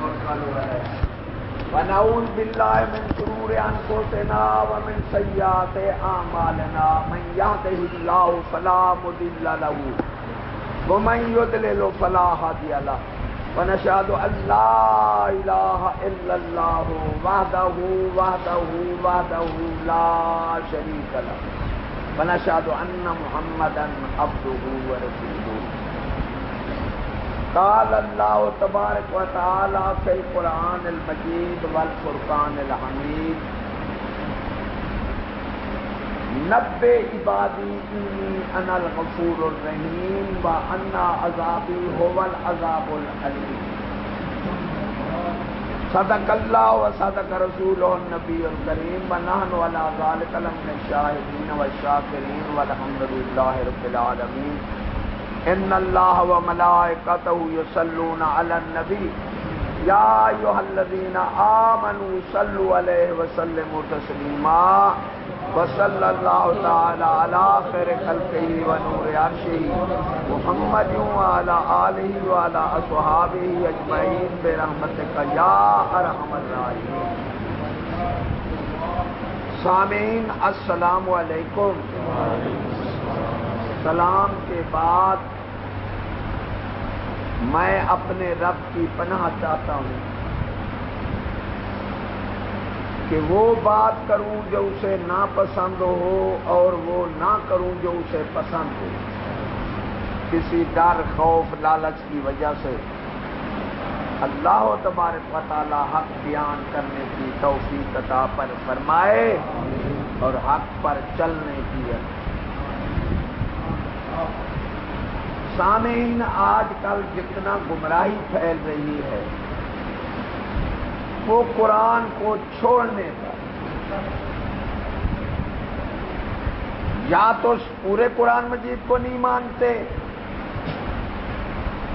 ونتوكل ونعوذ بالله من شرور انفسنا ومن سيئات اعمالنا، من يهده الله فلا مضل له ومن يضلل فلا هادي له، ونشهد ان لا اله الا الله وحده وحده وحده لا شريك له، ونشهد ان محمدا عبده ورسوله۔ قال الله تبارك وتعالى في القرآن المجيد والفرقان الحميد نبے عبادی انی انا الغفور الرحیم و انا عذابی هو العذاب العلیم صدق اللہ و صدق رسول النبی الکریم و نحن ولا ذالک لمن الشاہدین والشاکرین والحمد للہ رب العالمین. ان اللہ و ملائکتہ یصلون علی النبی یا ایها الذین آمنوا صلوا علیہ وسلموا تسلیما وصلی اللہ تعالی علی خیر خلقہ و نور عرشہ محمد و علی آلہ و علی اصحابہ اجمعین برحمتک یا ارحم الراحمین۔ سامعین، السلام علیکم۔ سلام کے بعد میں اپنے رب کی پناہ چاہتا ہوں کہ وہ بات کروں جو اسے ناپسند ہو اور وہ نہ کروں جو اسے پسند ہو۔ کسی ڈر، خوف، لالچ کی وجہ سے اللہ تبارک و تعالی حق بیان کرنے کی توفیق عطا پر فرمائے اور حق پر چلنے کی سامعین آج کل جتنا گمراہی پھیل رہی ہے، وہ قرآن کو چھوڑنے کا یا تو پورے قرآن مجید کو نہیں مانتے،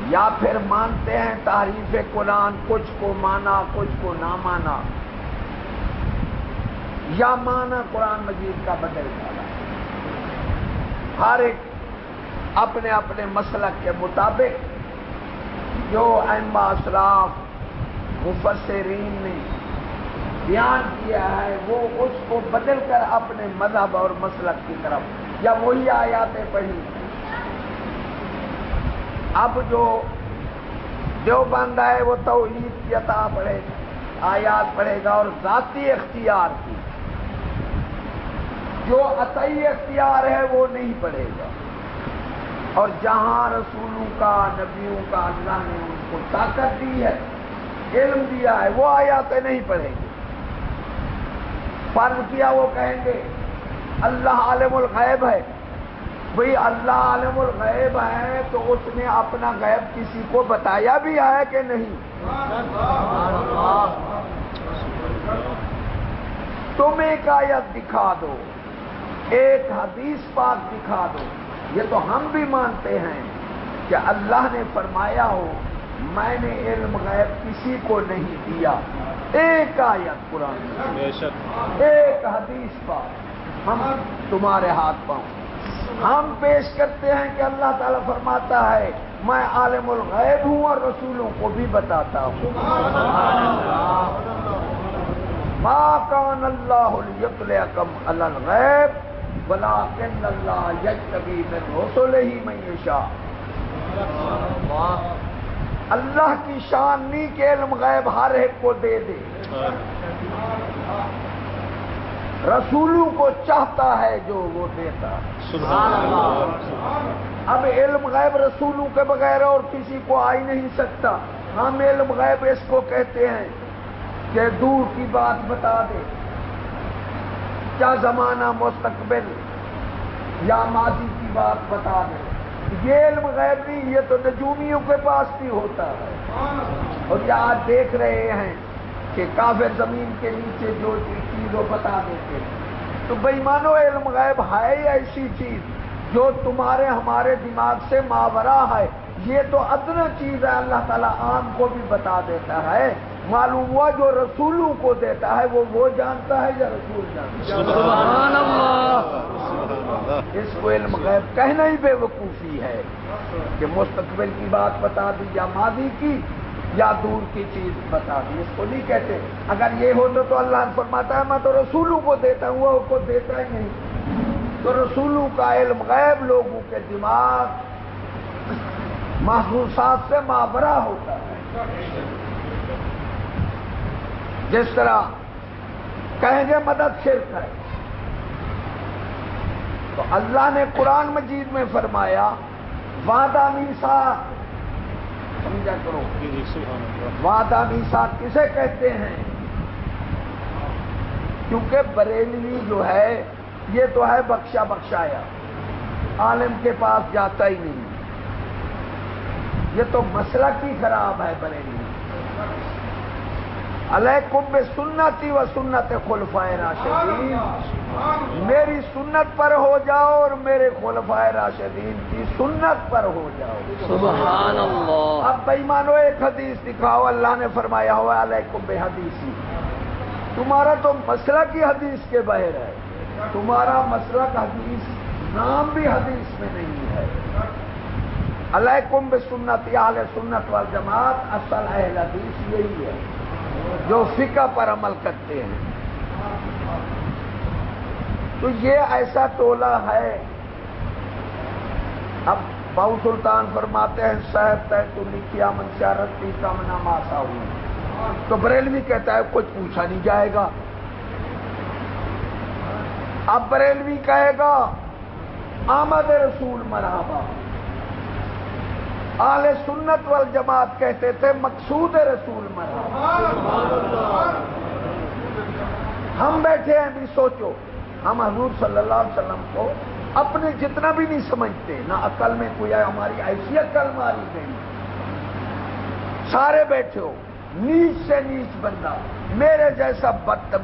یا پھر مانتے ہیں تعریف قرآن، کچھ کو مانا، کچھ کو نہ مانا، یا مانا قرآن مجید کا بدل ڈالا ہر ایک اپنے اپنے مسلک کے مطابق جو احمد اشراف مفسرین نے بیان کیا ہے، وہ اس کو بدل کر اپنے مذہب اور مسلک کی طرف، یا وہی آیاتیں پڑھی۔ اب جو دیوبند ہے، وہ توحید کی عطا پڑھے گا آیات پڑھے گا اور ذاتی اختیار کی۔ جو عطی اختیار ہے، وہ نہیں پڑھے گا۔ اور جہاں رسولوں کا، نبیوں کا اللہ نے ان کو طاقت دی ہے، علم دیا ہے، وہ آیاتیں نہیں پڑھیں گے۔ فرض کیا وہ کہیں گے، اللہ عالم الغیب ہے۔ بھئی اللہ عالم الغیب ہے تو اس نے اپنا غیب کسی کو بتایا بھی ہے کہ نہیں؟ تم ایک آیت دکھا دو، ایک حدیث پاک دکھا دو۔ یہ تو ہم بھی مانتے ہیں کہ اللہ نے فرمایا ہو میں نے علم غیب کسی کو نہیں دیا۔ ایک آیت قرآن ایک حدیث پاک ہم تمہارے ہاتھ پاؤں۔ ہم پیش کرتے ہیں کہ اللہ تعالیٰ فرماتا ہے میں عالم الغیب ہوں اور رسولوں کو بھی بتاتا ہوں۔ ما کان اللہ یطلعکم علی الغیب ولیکن اللہ من رسولہ من یشاء۔ اللہ کی شان نہیں کہ علم غیب ہر ایک کو دے دے۔ رسولوں کو چاہتا ہے جو وہ دیتا۔ سبحان اللہ اب علم غیب رسولوں کے بغیر اور کسی کو آ ہی نہیں سکتا۔ ہم علم غیب اس کو کہتے ہیں کہ دور کی بات بتا دے۔ کیا زمانہ مستقبل؟ یا ماضی کی بات بتا دے یہ علم غیب نہیں، یہ تو نجومیوں کے پاس بھی ہوتا ہے۔ اور یہ آج دیکھ رہے ہیں کہ کافر زمین کے نیچے جو چیز وہ بتا دیتے ہیں۔ تو بھائی مانو علم غیب ہے ایسی چیز جو تمہارے، ہمارے دماغ سے ماورا ہے؟ یہ تو ادنا چیز ہے، اللہ تعالیٰ عام کو بھی بتا دیتا ہے۔ معلوم ہوا جو رسولوں کو دیتا ہے وہ وہ جانتا ہے یا رسول جانتا ہے؟ اس کو علم غیب کہنا ہی بے وقوفی ہے کہ مستقبل کی بات بتا دی یا ماضی کی یا دور کی چیز بتا دی اس کو نہیں کہتے۔ اگر یہ ہو تو اللہ فرماتا ہے میں تو رسولوں کو دیتا ہوں وہ کو دیتا ہی نہیں۔ تو رسولوں کا علم غیب لوگوں کے دماغ محسوسات سے مابرا ہوتا ہے۔ جس طرح کہیں گے مدد شرک ہے۔ تو اللہ نے قرآن مجید میں فرمایا وعدہ میسا سمجھا کرو۔ وعدہ میسا کسے کہتے ہیں؟ کیونکہ بریلوی جو ہے یہ تو ہے بخشا بخشایا۔ عالم کے پاس جاتا ہی نہیں۔ یہ تو مسئلہ کی خراب ہے بریلوی۔ علیکم سنتی و سنت خلفائے راشدین۔ میری سنت پر ہو جاؤ اور میرے خلفائے راشدین کی سنت پر ہو جاؤ۔ سبحان اللہ اب بھائی مانو ایک حدیث دکھاؤ اللہ نے فرمایا ہوا علیکم بے حدیثی تمہارا تو مسئلہ کی حدیث کے بہر ہے۔ تمہارا مسئلہ کا حدیث نام بھی حدیث میں نہیں ہے۔ علیکم بے سنت اعلی سنت وال جماعت اصل اہل حدیث یہی ہے۔ جو فقہ پر عمل کرتے ہیں۔ تو یہ ایسا ٹولہ ہے۔ اب باؤ سلطان فرماتے ہیں صحت طے تو لکھیا منشارت کی کامنا ماسا ہوئی تو بریلوی کہتا ہے، کچھ پوچھا نہیں جائے گا۔ اب بریلوی کہے گا، آمد رسول مرحبا۔ آل سنت وال جماعت کہتے تھے مقصود رسول مرحبا ہم بیٹھے ہیں بھی سوچو، ہم حضور صلی اللہ علیہ وسلم کو اپنے جتنا بھی نہیں سمجھتے، نہ عقل میں کوئی ہماری ایسی عقل ماری گئی سارے بیٹھے ہو، نیچ سے نیچ بندہ، میرے جیسا بد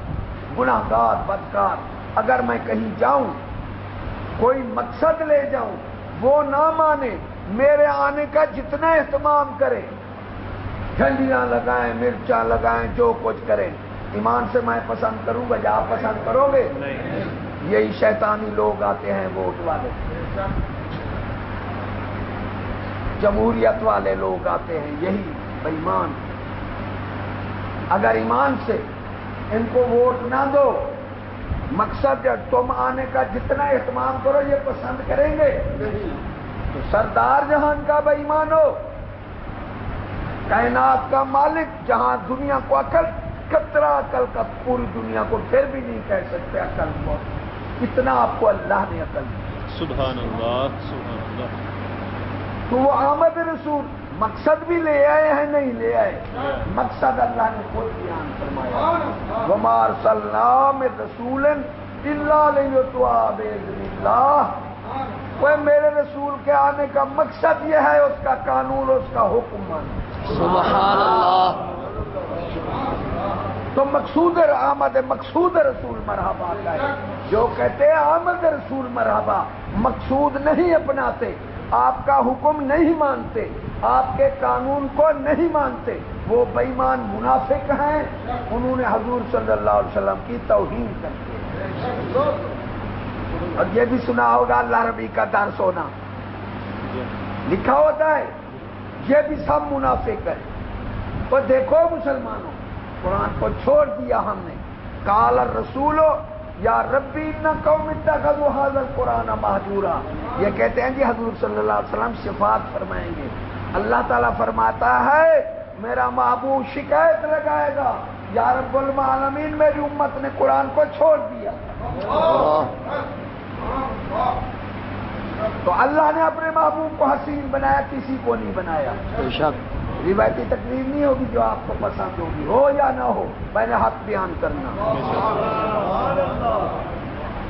گناہ گار بدکار، اگر میں کہیں جاؤں، کوئی مقصد لے جاؤں، وہ نہ مانے میرے آنے کا جتنا اہتمام کرے، جھنڈیاں لگائیں، مرچاں لگائیں، جو کچھ کریں، ایمان سے میں پسند کروں گا یا آپ پسند کرو گے، یہی شیطانی لوگ آتے ہیں، ووٹ والے۔ جمہوریت والے لوگ آتے ہیں، یہی بےمان اگر ایمان سے ان کو ووٹ نہ دو، مقصد تم آنے کا جتنا اہتمام کرو، یہ پسند کریں گے۔ تو سردار جہان کا بےمان ہو۔ کائنات کا مالک جہاں دنیا کو عقل کترا عقل کا پوری دنیا کو پھر بھی نہیں کہہ سکتے عقل کو کتنا آپ کو اللہ نے عقل سبحان اللہ سبحان اللہ۔ تو وہ آمد رسول مقصد بھی لے آئے ہیں نہیں لے آئے۔ مقصد اللہ نے خود بیان فرمایا۔ ومار سلام رسول اللہ وہ میرے رسول کے آنے کا مقصد یہ ہے اس کا قانون اس کا حکم سبحان اللہ۔ تو مقصود آمد مقصود رسول مرحبا کا ہے۔ جو کہتے ہیں آمد رسول مرحبا مقصود نہیں اپناتے آپ کا حکم نہیں مانتے آپ کے قانون کو نہیں مانتے وہ بےمان منافق ہیں۔ انہوں نے حضور صلی اللہ علیہ وسلم کی توہین کرتے اور یہ بھی سنا ہوگا اللہ ربی کا در سونا۔ لکھا ہوتا ہے۔ یہ بھی سب منافق ہے۔ تو دیکھو مسلمانوں، قرآن کو چھوڑ دیا ہم نے۔ کال رسول یا ربی نہ قوم اتخذوا حاضر القرآن محجورا یہ کہتے ہیں جی حضور صلی اللہ علیہ وسلم شفاعت فرمائیں گے۔ اللہ تعالیٰ فرماتا ہے، میرا محبوب شکایت لگائے گا۔ یا رب العالمین، میری امت نے قرآن کو چھوڑ دیا۔ تو اللہ نے اپنے محبوب کو حسین بنایا کسی کو نہیں بنایا۔ روایتی تقریر نہیں ہوگی جو آپ کو پسند ہوگی ہو یا نہ ہو میں نے حق بیان کرنا۔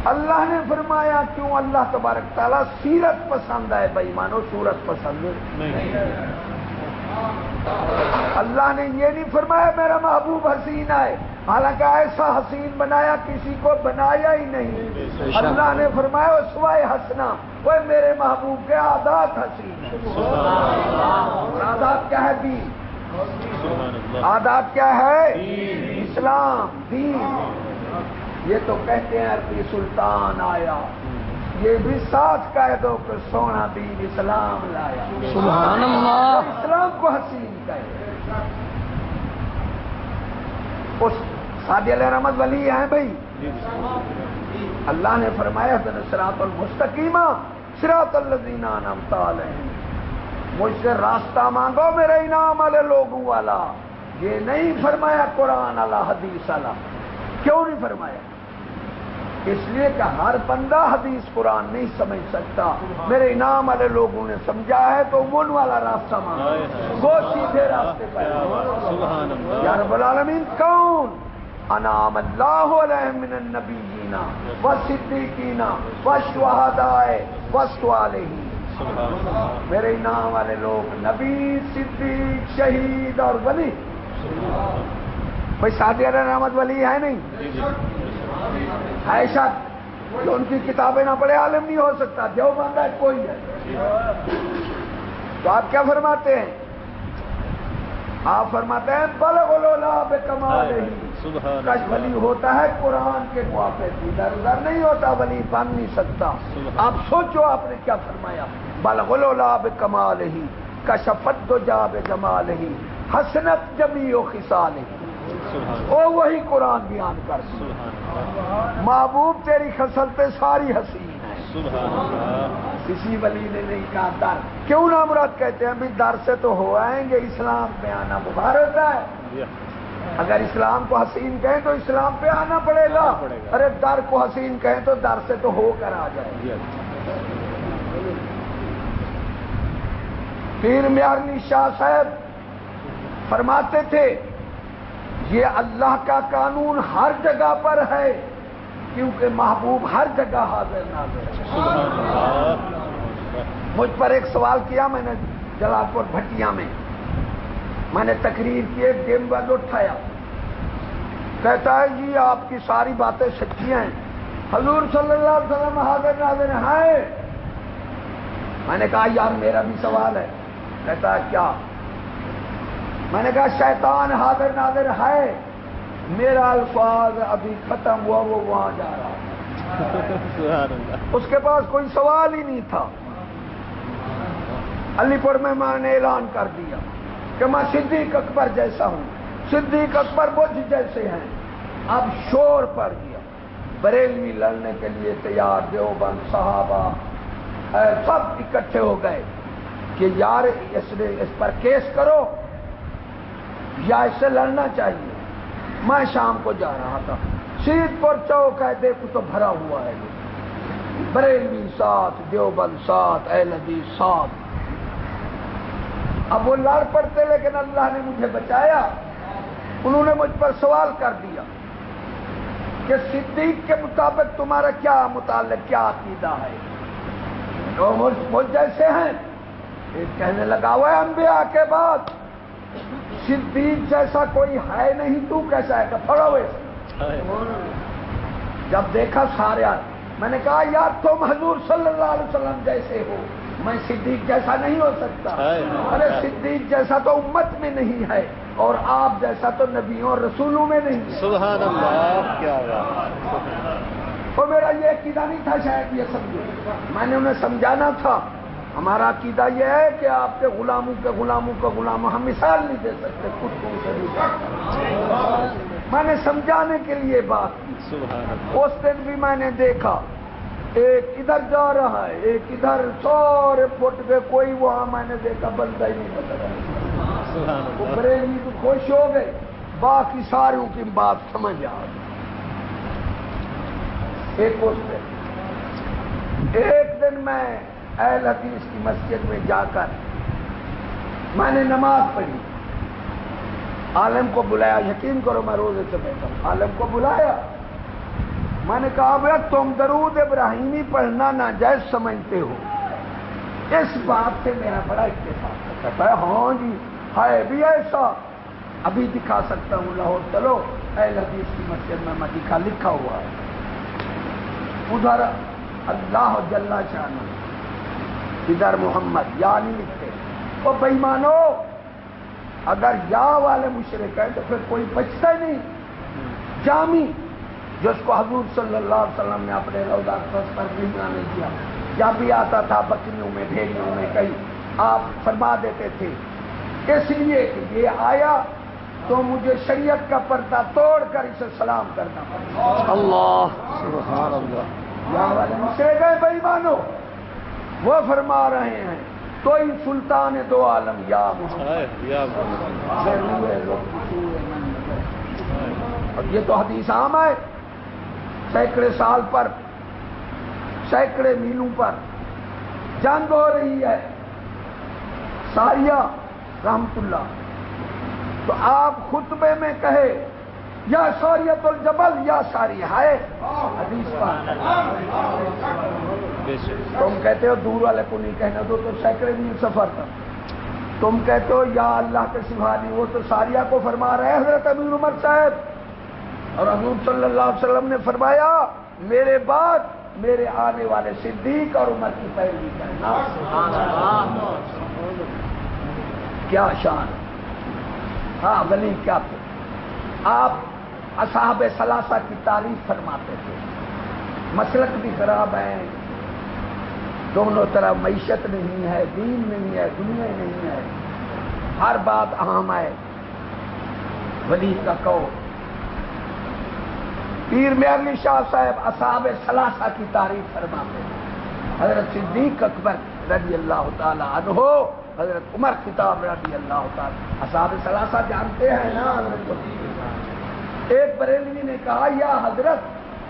اللہ نے فرمایا کیوں اللہ تبارک تعالیٰ سیرت پسند ہے بھائی مانو سورت پسند اللہ نے یہ نہیں فرمایا میرا محبوب حسین ہے حالانکہ ایسا حسین بنایا کسی کو بنایا ہی نہیں۔ اللہ نے فرمایا سوائے ہنسنا وہ میرے محبوب کے آدات حسین آدات کیا ہے؟ دین۔ آدات کیا ہے؟ اسلام دین۔ یہ تو کہتے ہیں عربی سلطان آیا۔ یہ بھی ساتھ کہہ دو کہ سونا دین اسلام لایا۔ سبحان اللہ۔ اسلام کو حسین کہے اس سادی علیہ رحمت ولی ہیں بھائی؟ اللہ نے فرمایا سراط المستقیمہ سراط نمتا مجھ سے راستہ مانگو میرے انعام والے لوگوں والا۔ یہ نہیں فرمایا قرآن اللہ حدیث اللہ کیوں نہیں فرمایا؟ اس لیے کہ ہر بندہ حدیث قرآن نہیں سمجھ سکتا۔ میرے انعام والے لوگوں نے سمجھا ہے تو من والا راستہ مانگا وہ سیدھے راستے پر۔ یا رب العالمین کون؟ انعام اللہ علیہ من النبیین و صدیقین و شہدائے و صالحین۔ میرے انعام والے لوگ نبی صدیق شہید اور ولی۔ بھائی شادی علیہ رحمت ولی ہے نہیں؟ ایسا جو ان کی کتابیں نہ پڑھے عالم نہیں ہو سکتا جو بندہ کوئی ہے۔ تو آپ کیا فرماتے ہیں؟ آپ فرماتے ہیں بل بولو لاب کمال کش ولی ہوتا ہے قرآن کے موافق ادھر ادھر نہیں ہوتا ولی بن نہیں سکتا۔ آپ سوچو آپ نے کیا فرمایا؟ بل بولو لاب کمال ہی۔ کشفت دو جاب جمال ہی۔ حسنت جمی و خسال ہی۔ وہ وہی قرآن بیان کر۔ محبوب تیری خسلتے ساری حسین ہے کسی ولی نے نہیں کہا در۔ کیوں نہ مراد کہتے ہیں بھی در سے تو ہو آئیں گے۔ اسلام پہ آنا ہوتا ہے۔ اگر اسلام کو حسین کہیں تو اسلام پہ آنا پڑے گا۔ ارے در کو حسین کہیں تو در سے تو ہو کر آ جائے۔ پیر میارنی شاہ صاحب فرماتے تھے یہ اللہ کا قانون ہر جگہ پر ہے، کیونکہ محبوب ہر جگہ حاضر ناظر مجھ پر ایک سوال کیا میں نے جلال پور بھٹیا میں۔ میں نے تقریر کی، ایک گیم بند اٹھایا۔ کہتا ہے جی آپ کی ساری باتیں سچی ہیں۔ حضور صلی اللہ علیہ وسلم حاضر ناظر ہے میں نے کہا، یار، میرا بھی سوال ہے۔ کہتا ہے، کیا؟ میں نے کہا شیطان حاضر ناظر ہے میرا الفاظ ابھی ختم ہوا وہ وہاں جا رہا اس کے پاس کوئی سوال ہی نہیں تھا۔ علی پور میں میں نے اعلان کر دیا کہ میں صدیق اکبر جیسا ہوں۔ صدیق اکبر بجھ جیسے ہیں۔ اب شور پڑ گیا۔ بریلوی لڑنے کے لیے تیار دیوبند صحابہ سب اکٹھے ہو گئے کہ یار اس نے اس پر کیس کرو۔ یا اس سے لڑنا چاہیے۔ میں شام کو جا رہا تھا۔ سیت پر چوک ہے، دیکھو تو بھرا ہوا ہے۔ بریلوی ساتھ، دیوبند ساتھ اے ندی ساتھ۔ اب وہ لڑ پڑتے، لیکن اللہ نے مجھے بچایا۔ انہوں نے مجھ پر سوال کر دیا کہ صدیق کے مطابق تمہارا کیا متعلق، کیا عقیدہ ہے؟ تو مجھ جیسے ہیں۔ ایک کہنے لگا ہوا ہے انبیاء کے بعد صدیق جیسا کوئی ہے نہیں تو کیسا ہے کہ پڑھو ویسے جب دیکھا سارے میں نے کہا یار تم حضور صلی اللہ علیہ وسلم جیسے ہو۔ میں صدیق جیسا نہیں ہو سکتا۔ ارے صدیق جیسا تو امت میں نہیں ہے اور آپ جیسا تو نبیوں اور رسولوں میں نہیں سبحان اللہ کیا تو میرا یہ عقیدہ نہیں تھا شاید یہ سمجھو۔ میں نے انہیں سمجھانا تھا۔ ہمارا عقیدہ یہ ہے کہ آپ کے غلاموں کے غلاموں کا غلام ہم مثال نہیں دے سکتے خود کو میں نے سمجھانے کے لیے بات کی۔ اس دن بھی میں نے دیکھا ایک ادھر جا رہا ہے ایک ادھر سورے فٹ گئے کوئی وہاں میں نے دیکھا بندہ ہی نہیں بتا بریلی تو خوش ہو گئے۔ باقی ساروں کی بات سمجھ آ گئی۔ ایک اس دن۔ ایک دن میں اہل حدیث کی مسجد میں جا کر میں نے نماز پڑھی۔ عالم کو بلایا، یقین کرو میں روزے سے بیٹھا ہوں۔ عالم کو بلایا۔ میں نے کہا بھیا تم درود ابراہیمی پڑھنا ناجائز سمجھتے ہو۔ اس بات سے میرا بڑا اتفاق کہتا ہے۔ ہاں جی ہے بھی ایسا۔ ابھی دکھا سکتا ہوں، لاہور چلو۔ اہل حدیث کی مسجد میں میں دکھا، لکھا ہوا ہے۔ ادھر اللہ جل شاہ ادھر محمد یا نہیں لکھتے۔ وہ بئی مانو اگر یا والے مشرق ہیں تو پھر کوئی بچتا ہی نہیں۔ جامی جس کو حضور صلی اللہ علیہ وسلم نے اپنے روزہ پر نہیں کیا۔ جب بھی آتا تھا بکریوں میں بھیڑیوں میں کہیں۔ آپ فرما دیتے تھے۔ اس لیے کہ یہ آیا تو مجھے شریعت کا پردہ توڑ کر اسے سلام کرنا پڑتا اللہ سبحان اللہ۔ والے مشرے گئے بھائی مانو وہ فرما رہے ہیں تو ہی سلطان دو عالم یا اور یہ تو حدیث عام ہے۔ سینکڑے سال پر سینکڑے میلوں پر جنگ ہو رہی ہے۔ ساریہ رحمت اللہ۔ تو آپ خطبے میں کہے یا سوریت الجبل یا ساری ہے حدیث تم کہتے ہو دور والے کو نہیں کہنا دو تو سینکڑے میل سفر تھا۔ تم کہتے ہو یا اللہ کے سوا نہیں وہ تو ساریہ کو فرما رہے حضرت امیر عمر صاحب۔ اور حضور صلی اللہ علیہ وسلم نے فرمایا میرے بعد میرے آنے والے صدیق اور عمر کی پیروی کرنا۔ کیا شان۔ ہاں ولی کیا آپ اصحاب ثلاثہ کی تعریف فرماتے تھے۔ مسلک بھی خراب ہے۔ دونوں طرف معیشت نہیں ہے، دین نہیں ہے، دنیا نہیں ہے۔ ہر بات اہم ہے۔ ولی کا کہو پیر میں علی شاہ صاحب اصحاب ثلاثہ کی تعریف فرماتے ہیں حضرت صدیق اکبر رضی اللہ تعالی عنہ، حضرت عمر کتاب رضی اللہ تعالی۔ اصحاب ثلاثہ جانتے ہیں نا، حضرت ایک بریلوی نے کہا، یا حضرت،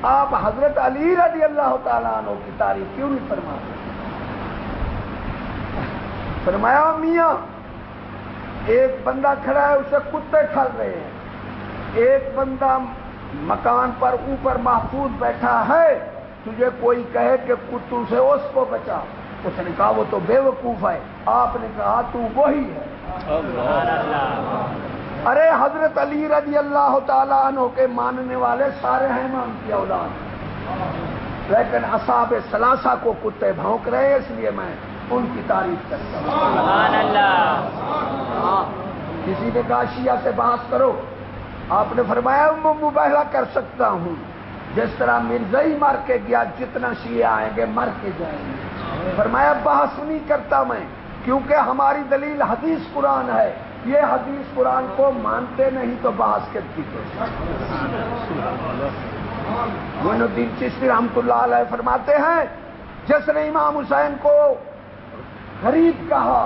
آپ حضرت علی رضی اللہ تعالیٰ عنہ کی تعریف کیوں نہیں فرماتے؟ فرمایا، میاں، ایک بندہ کھڑا ہے، اسے کتے کھل رہے ہیں۔ ایک بندہ مکان پر اوپر محفوظ بیٹھا ہے، تجھے کوئی کہے کہ کتو سے اس کو بچا؟ اس نے کہا، وہ تو بے وقوف ہے۔ آپ نے کہا، تو وہی ہے۔ ارے حضرت علی رضی اللہ تعالیٰ عنہ کے ماننے والے سارے ہیں مان کی اولاد۔ لیکن اصاب سلاسا کو کتے بھونک رہے اس لیے میں ان کی تعریف کرتا ہوں۔ ہاں، کسی نے کہا شیعہ سے بات کرو۔ آپ نے فرمایا مباہلا کر سکتا ہوں۔ جس طرح مرزئی مر کے گیا جتنا شیعہ آئیں گے مر کے جائیں گے۔ فرمایا بحث نہیں کرتا میں کیونکہ ہماری دلیل حدیث قرآن ہے۔ یہ حدیث قرآن کو مانتے نہیں تو بحث کرتی الدین چشتی رحمت اللہ علیہ فرماتے ہیں جس نے امام حسین کو غریب کہا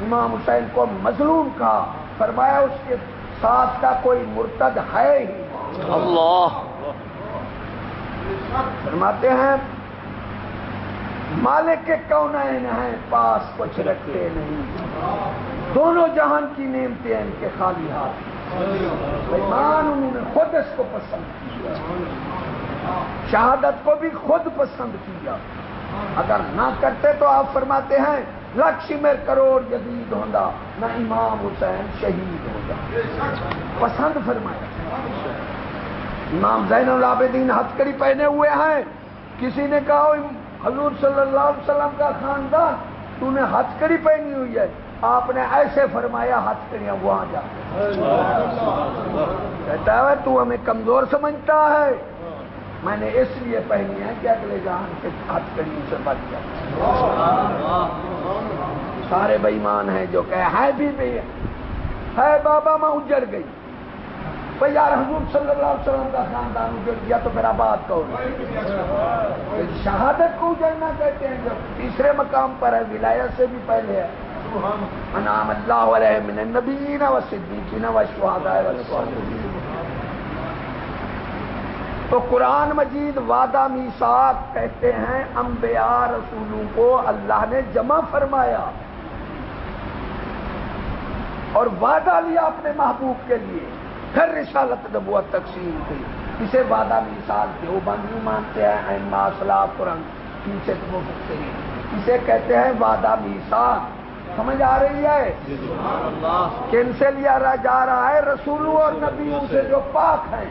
امام حسین کو مظلوم کہا فرمایا اس کے ساتھ کا کوئی مرتد ہے ہی اللہ۔ فرماتے ہیں مالک کے کون ہیں؟ پاس کچھ رکھتے نہیں۔ دونوں جہان کی نعمتیں ان کے خالی ہاتھ۔ ایمان انہوں نے خود اس کو پسند کیا۔ شہادت کو بھی خود پسند کیا۔ اگر نہ کرتے تو آپ فرماتے ہیں، لکشمیر کروڑ جدید ہوگا نہ امام حسین شہید ہوگا پسند فرمایا۔ امام زین العابدین ہتکڑی پہنے ہوئے ہیں۔ کسی نے کہا حضور صلی اللہ علیہ وسلم کا خاندان، تو نے ہتکڑی پہنی ہوئی ہے۔ آپ نے ایسے فرمایا ہتکڑیاں وہاں جا۔ کہتا ہے، تو ہمیں کمزور سمجھتا ہے۔ میں نے اس لیے پہنی ہے کہ اگلے جہان کے ہاتھ کڑیوں سے بچ جائے سارے بےمان ہیں جو کہ ہے بھی بھی ہے بابا میں اجڑ گئی۔ بھائی یار حضور صلی اللہ علیہ وسلم کا خاندان اجڑ گیا تو پھر آباد کہو شہادت کو اجڑنا کہتے ہیں جو تیسرے مقام پر ہے، ولایت سے بھی پہلے ہے۔ انعام اللہ علیہ من النبیین و صدیقین و شہداء و تو قرآن مجید وعدہ میساک کہتے ہیں، انبیاء رسولوں کو اللہ نے جمع فرمایا۔ اور وعدہ لیا اپنے محبوب کے لیے۔ پھر رسالت نبوت تقسیم کی۔ اسے وعدہ میساک دیو بندی مانتے ہیں قرآن پیچھے تو سکتے ہیں۔ اسے کہتے ہیں وعدہ میساک سمجھ آ رہی ہے؟ کن سے لیا جا رہا ہے؟ رسولوں اور نبیوں سے جو پاک ہیں۔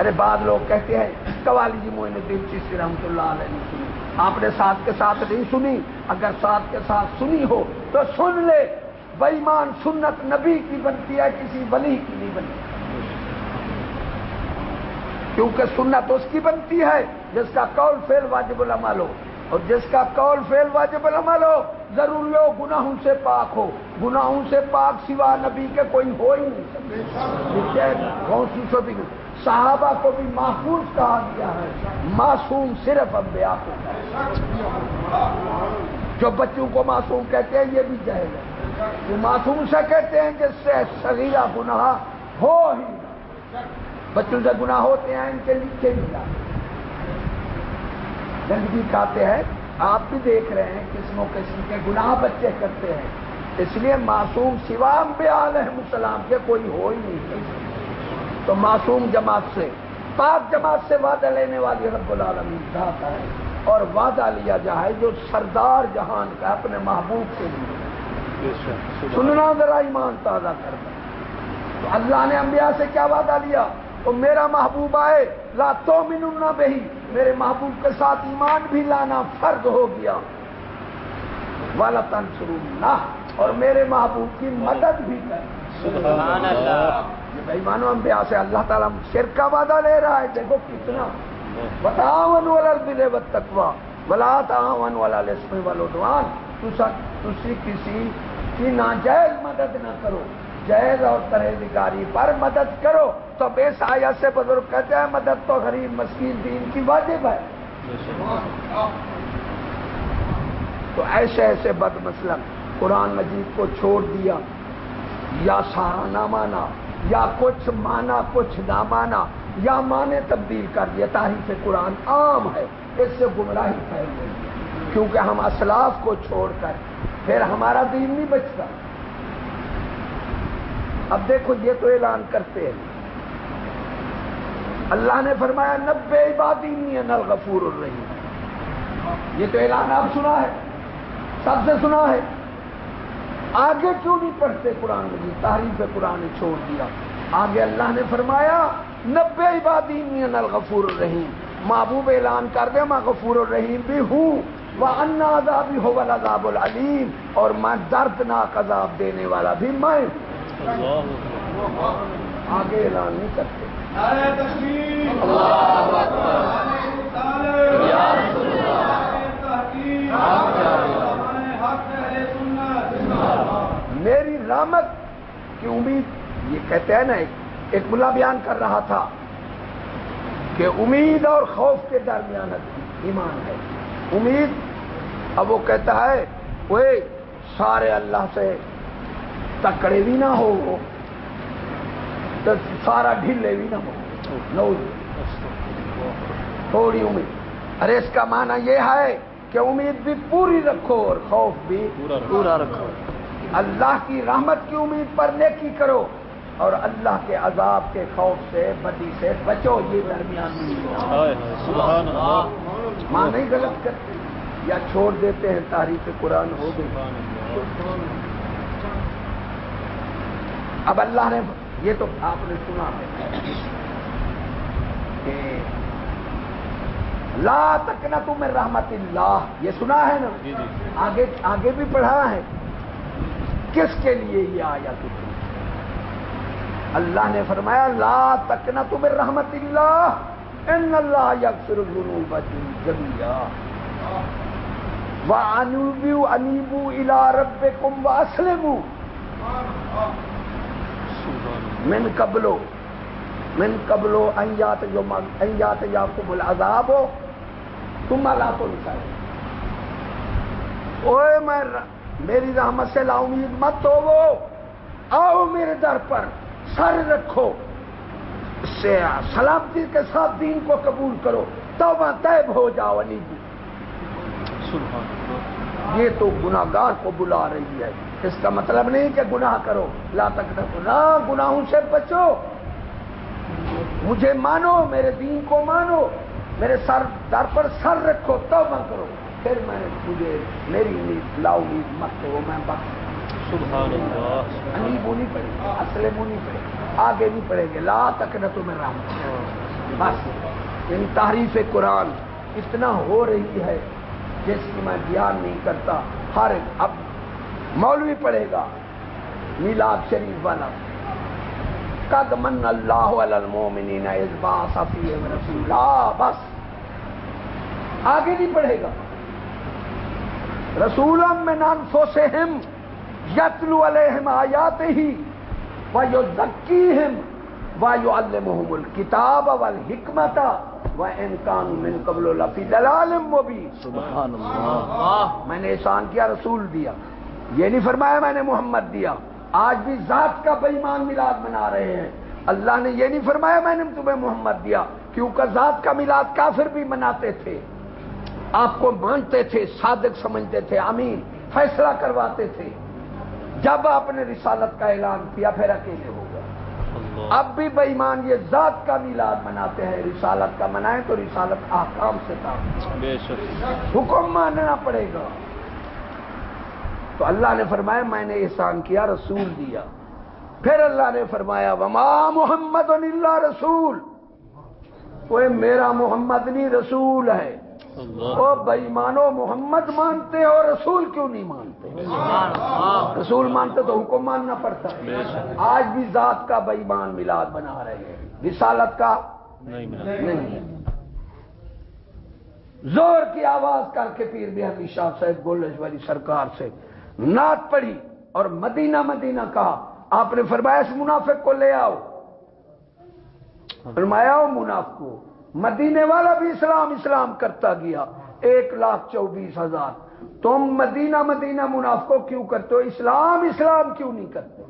ارے بعد لوگ کہتے ہیں قوالی جی موین الدین چیشی رحمت اللہ علیہ نے سنی۔ آپ نے ساتھ کے ساتھ نہیں سنی؟ اگر ساتھ کے ساتھ سنی ہو تو سن لے۔ بےمان سنت نبی کی بنتی ہے، کسی ولی کی نہیں بنتی۔ کیونکہ سنت اس کی بنتی ہے جس کا قول فیل واجب العمل ہو۔ اور جس کا قول فیل واجب العمل ہو ضروری ہو گناہوں سے پاک ہو۔ گناہوں سے پاک سوا نبی کے کوئی ہو ہی نہیں۔ سکتے صحابہ کو بھی محفوظ کہا گیا ہے، معصوم صرف انبیاء کو۔ جو بچوں کو معصوم کہتے ہیں، یہ بھی جہل ہے۔ وہ معصوم سے کہتے ہیں جس سے سگیرہ گناہ ہو ہی بچوں سے گناہ ہوتے ہیں، ان کے نیچے بھی جاتے۔ گندگی کھاتے ہیں۔ آپ بھی دیکھ رہے ہیں قسم و قسم کے گناہ بچے کرتے ہیں۔ اس لیے معصوم سوام بیال ہے السلام کے کوئی ہو ہی نہیں۔ تو معصوم جماعت سے، پاک جماعت سے وعدہ لینے والی رب العالمین چاہتا ہے اور وعدہ لیا جائے جو سردار جہان کا اپنے محبوب کے لیے۔ سننا ذرا ایمان تازہ کرنا تو اللہ نے انبیاء سے کیا وعدہ لیا؟ تو میرا محبوب آئے لا تو منہ بہی۔ میرے محبوب کے ساتھ ایمان بھی لانا فرض ہو گیا۔ والا تنسرو اور میرے محبوب کی مدد بھی بھائی مانو ہم بیاہ سے اللہ تعالیٰ شر کا وعدہ لے رہا ہے۔ دیکھو کتنا۔ بتاون والا دلے تکوا بلا تعاون والا لسم والدوان تسی کسی کی ناجائز مدد نہ کرو، جائز اور پرہیزگاری پر مدد کرو۔ تو بے سایہ سے بزرگ کہتے ہیں، مدد تو غریب مسکین دین کی واجب ہے۔ تو ایسے ایسے بد مسلم قرآن مجید کو چھوڑ دیا، یا سارا نہ مانا، یا کچھ مانا، کچھ نہ مانا، یا مانے تبدیل کر دیا۔ تاریخ قرآن عام ہے، اس سے گمراہی پھیل گئی کیونکہ ہم اسلاف کو چھوڑ کر پھر ہمارا دین نہیں بچتا۔ اب دیکھو یہ تو اعلان کرتے ہیں۔ اللہ نے فرمایا، نبے عبادی نہیں ہے نل غفور الرحیم۔ یہ تو اعلان آپ سنا ہے، سب سے سنا ہے۔ آگے کیوں نہیں پڑھتے قرآن مجید تعریف قرآن چھوڑ دیا۔ آگے اللہ نے فرمایا، نبے عبادی نہیں ہے نل غفور الرحیم۔ محبوب اعلان کر دے، میں غفور الرحیم بھی ہوں۔ وہ انا بھی ہو عذاب العلیم اور میں دردناک عذاب دینے والا بھی میں آگے اعلان نہیں کرتے۔ میری رحمت کی امید، یہ کہتے ہیں نا، ایک ملا بیان کر رہا تھا کہ امید اور خوف کے درمیان ایمان ہے۔ امید۔ اب وہ کہتا ہے وہ سارے اللہ سے تکڑے بھی نہ ہو۔ تو سارا ڈھلے بھی نہ ہو۔ تھوڑی امید۔ ارے اس کا معنی یہ ہے کہ امید بھی پوری رکھو اور خوف بھی پورا رکھو۔ اللہ کی رحمت کی امید پر نیکی کرو۔ اور اللہ کے عذاب کے خوف سے بدی سے بچو یہ درمیان ماں نہیں غلط کرتے یا چھوڑ دیتے ہیں تاریخ قرآن ہو گئی۔ اب اللہ نے یہ تو آپ نے سنا ہے کہ لا تک نہ تم رحمت اللہ۔ یہ سنا ہے نا؟ جی، جی۔ آگے آگے بھی پڑھا ہے۔ کس کے لیے یہ آیا تم اللہ نے فرمایا، لا تک نہ تم رحمت اللہ، ان اللہ یکسر الذنوب جميعا وانوبوا انیبوا الى ربکم واسلموا من قبلو من قبلو ایات جو ایات یا قبل عذاب ہو تم اللہ تو نکالے اوے میں میری رحمت سے لا امید مت ہو وہ آؤ میرے در پر. سر رکھو۔ سلامتی کے ساتھ دین کو قبول کرو۔ تو میں طیب ہو جاؤ علی یہ تو گناگار کو بلا رہی ہے۔ اس کا مطلب نہیں کہ گناہ کرو۔ لا تک نہ گناہوں سے بچو۔ مجھے مانو میرے دین کو مانو۔ میرے سر در پر سر رکھو تو نہ کرو۔ پھر میں مجھے میری امید لا امید مت کرو میں بخش۔ نہیں پڑے گی اصل بونی پڑے گی، آگے نہیں پڑے گی لا تک نہ تو میں رام بس یعنی تعریف قرآن اتنا ہو رہی ہے جس کی میں دھیان نہیں کرتا۔ ہر اب مولوی پڑھے گا، میلاد شریف والا۔ قد من اللہ المومنین ازباس فیہم رسولا بس، آگے نہیں پڑھے گا۔ رسولا من انفسہم یتلو علیہم آیات ہی ویزکیہم ویعلمہم الکتاب والحکمت وانکان من قبل لفی دلال مبین۔ سبحان اللہ میں نے احسان کیا رسول دیا۔ یہ نہیں فرمایا میں نے محمد دیا۔ آج بھی ذات کا بےمان میلاد منا رہے ہیں۔ اللہ نے یہ نہیں فرمایا میں نے تمہیں محمد دیا۔ کیونکہ ذات کا میلاد کافر بھی مناتے تھے۔ آپ کو مانتے تھے صادق سمجھتے تھے امین فیصلہ کرواتے تھے۔ جب آپ نے رسالت کا اعلان کیا پھر اکیلے ہو گئے۔ اب بھی بےمان یہ ذات کا میلاد مناتے ہیں رسالت کا منائیں تو رسالت آکام سے کام۔ بے شک۔ حکم ماننا پڑے گا۔ تو اللہ نے فرمایا میں نے احسان کیا رسول دیا۔ پھر اللہ نے فرمایا وما محمد اللہ رسول۔ وہ میرا محمد نہیں رسول ہے۔ وہ بےمانو محمد مانتے اور رسول کیوں نہیں مانتے؟ رسول مانتے تو حکم ماننا پڑتا ہے۔ آج بھی ذات کا بےمان میلاد بنا رہے ہیں۔ رسالت کا نہیں زور کی آواز کر کے پیر بھی ہمیشہ صاحب گولشوری سرکار سے نعت پڑی اور مدینہ مدینہ کہا آپ نے فرمایا اس منافق کو لے آؤ۔ فرمایا ہو منافق کو۔ مدینے والا بھی اسلام اسلام کرتا گیا۔ ایک لاکھ چوبیس ہزار۔ تم مدینہ مدینہ منافقوں کیوں کرتے ہو؟ اسلام اسلام کیوں نہیں کرتے؟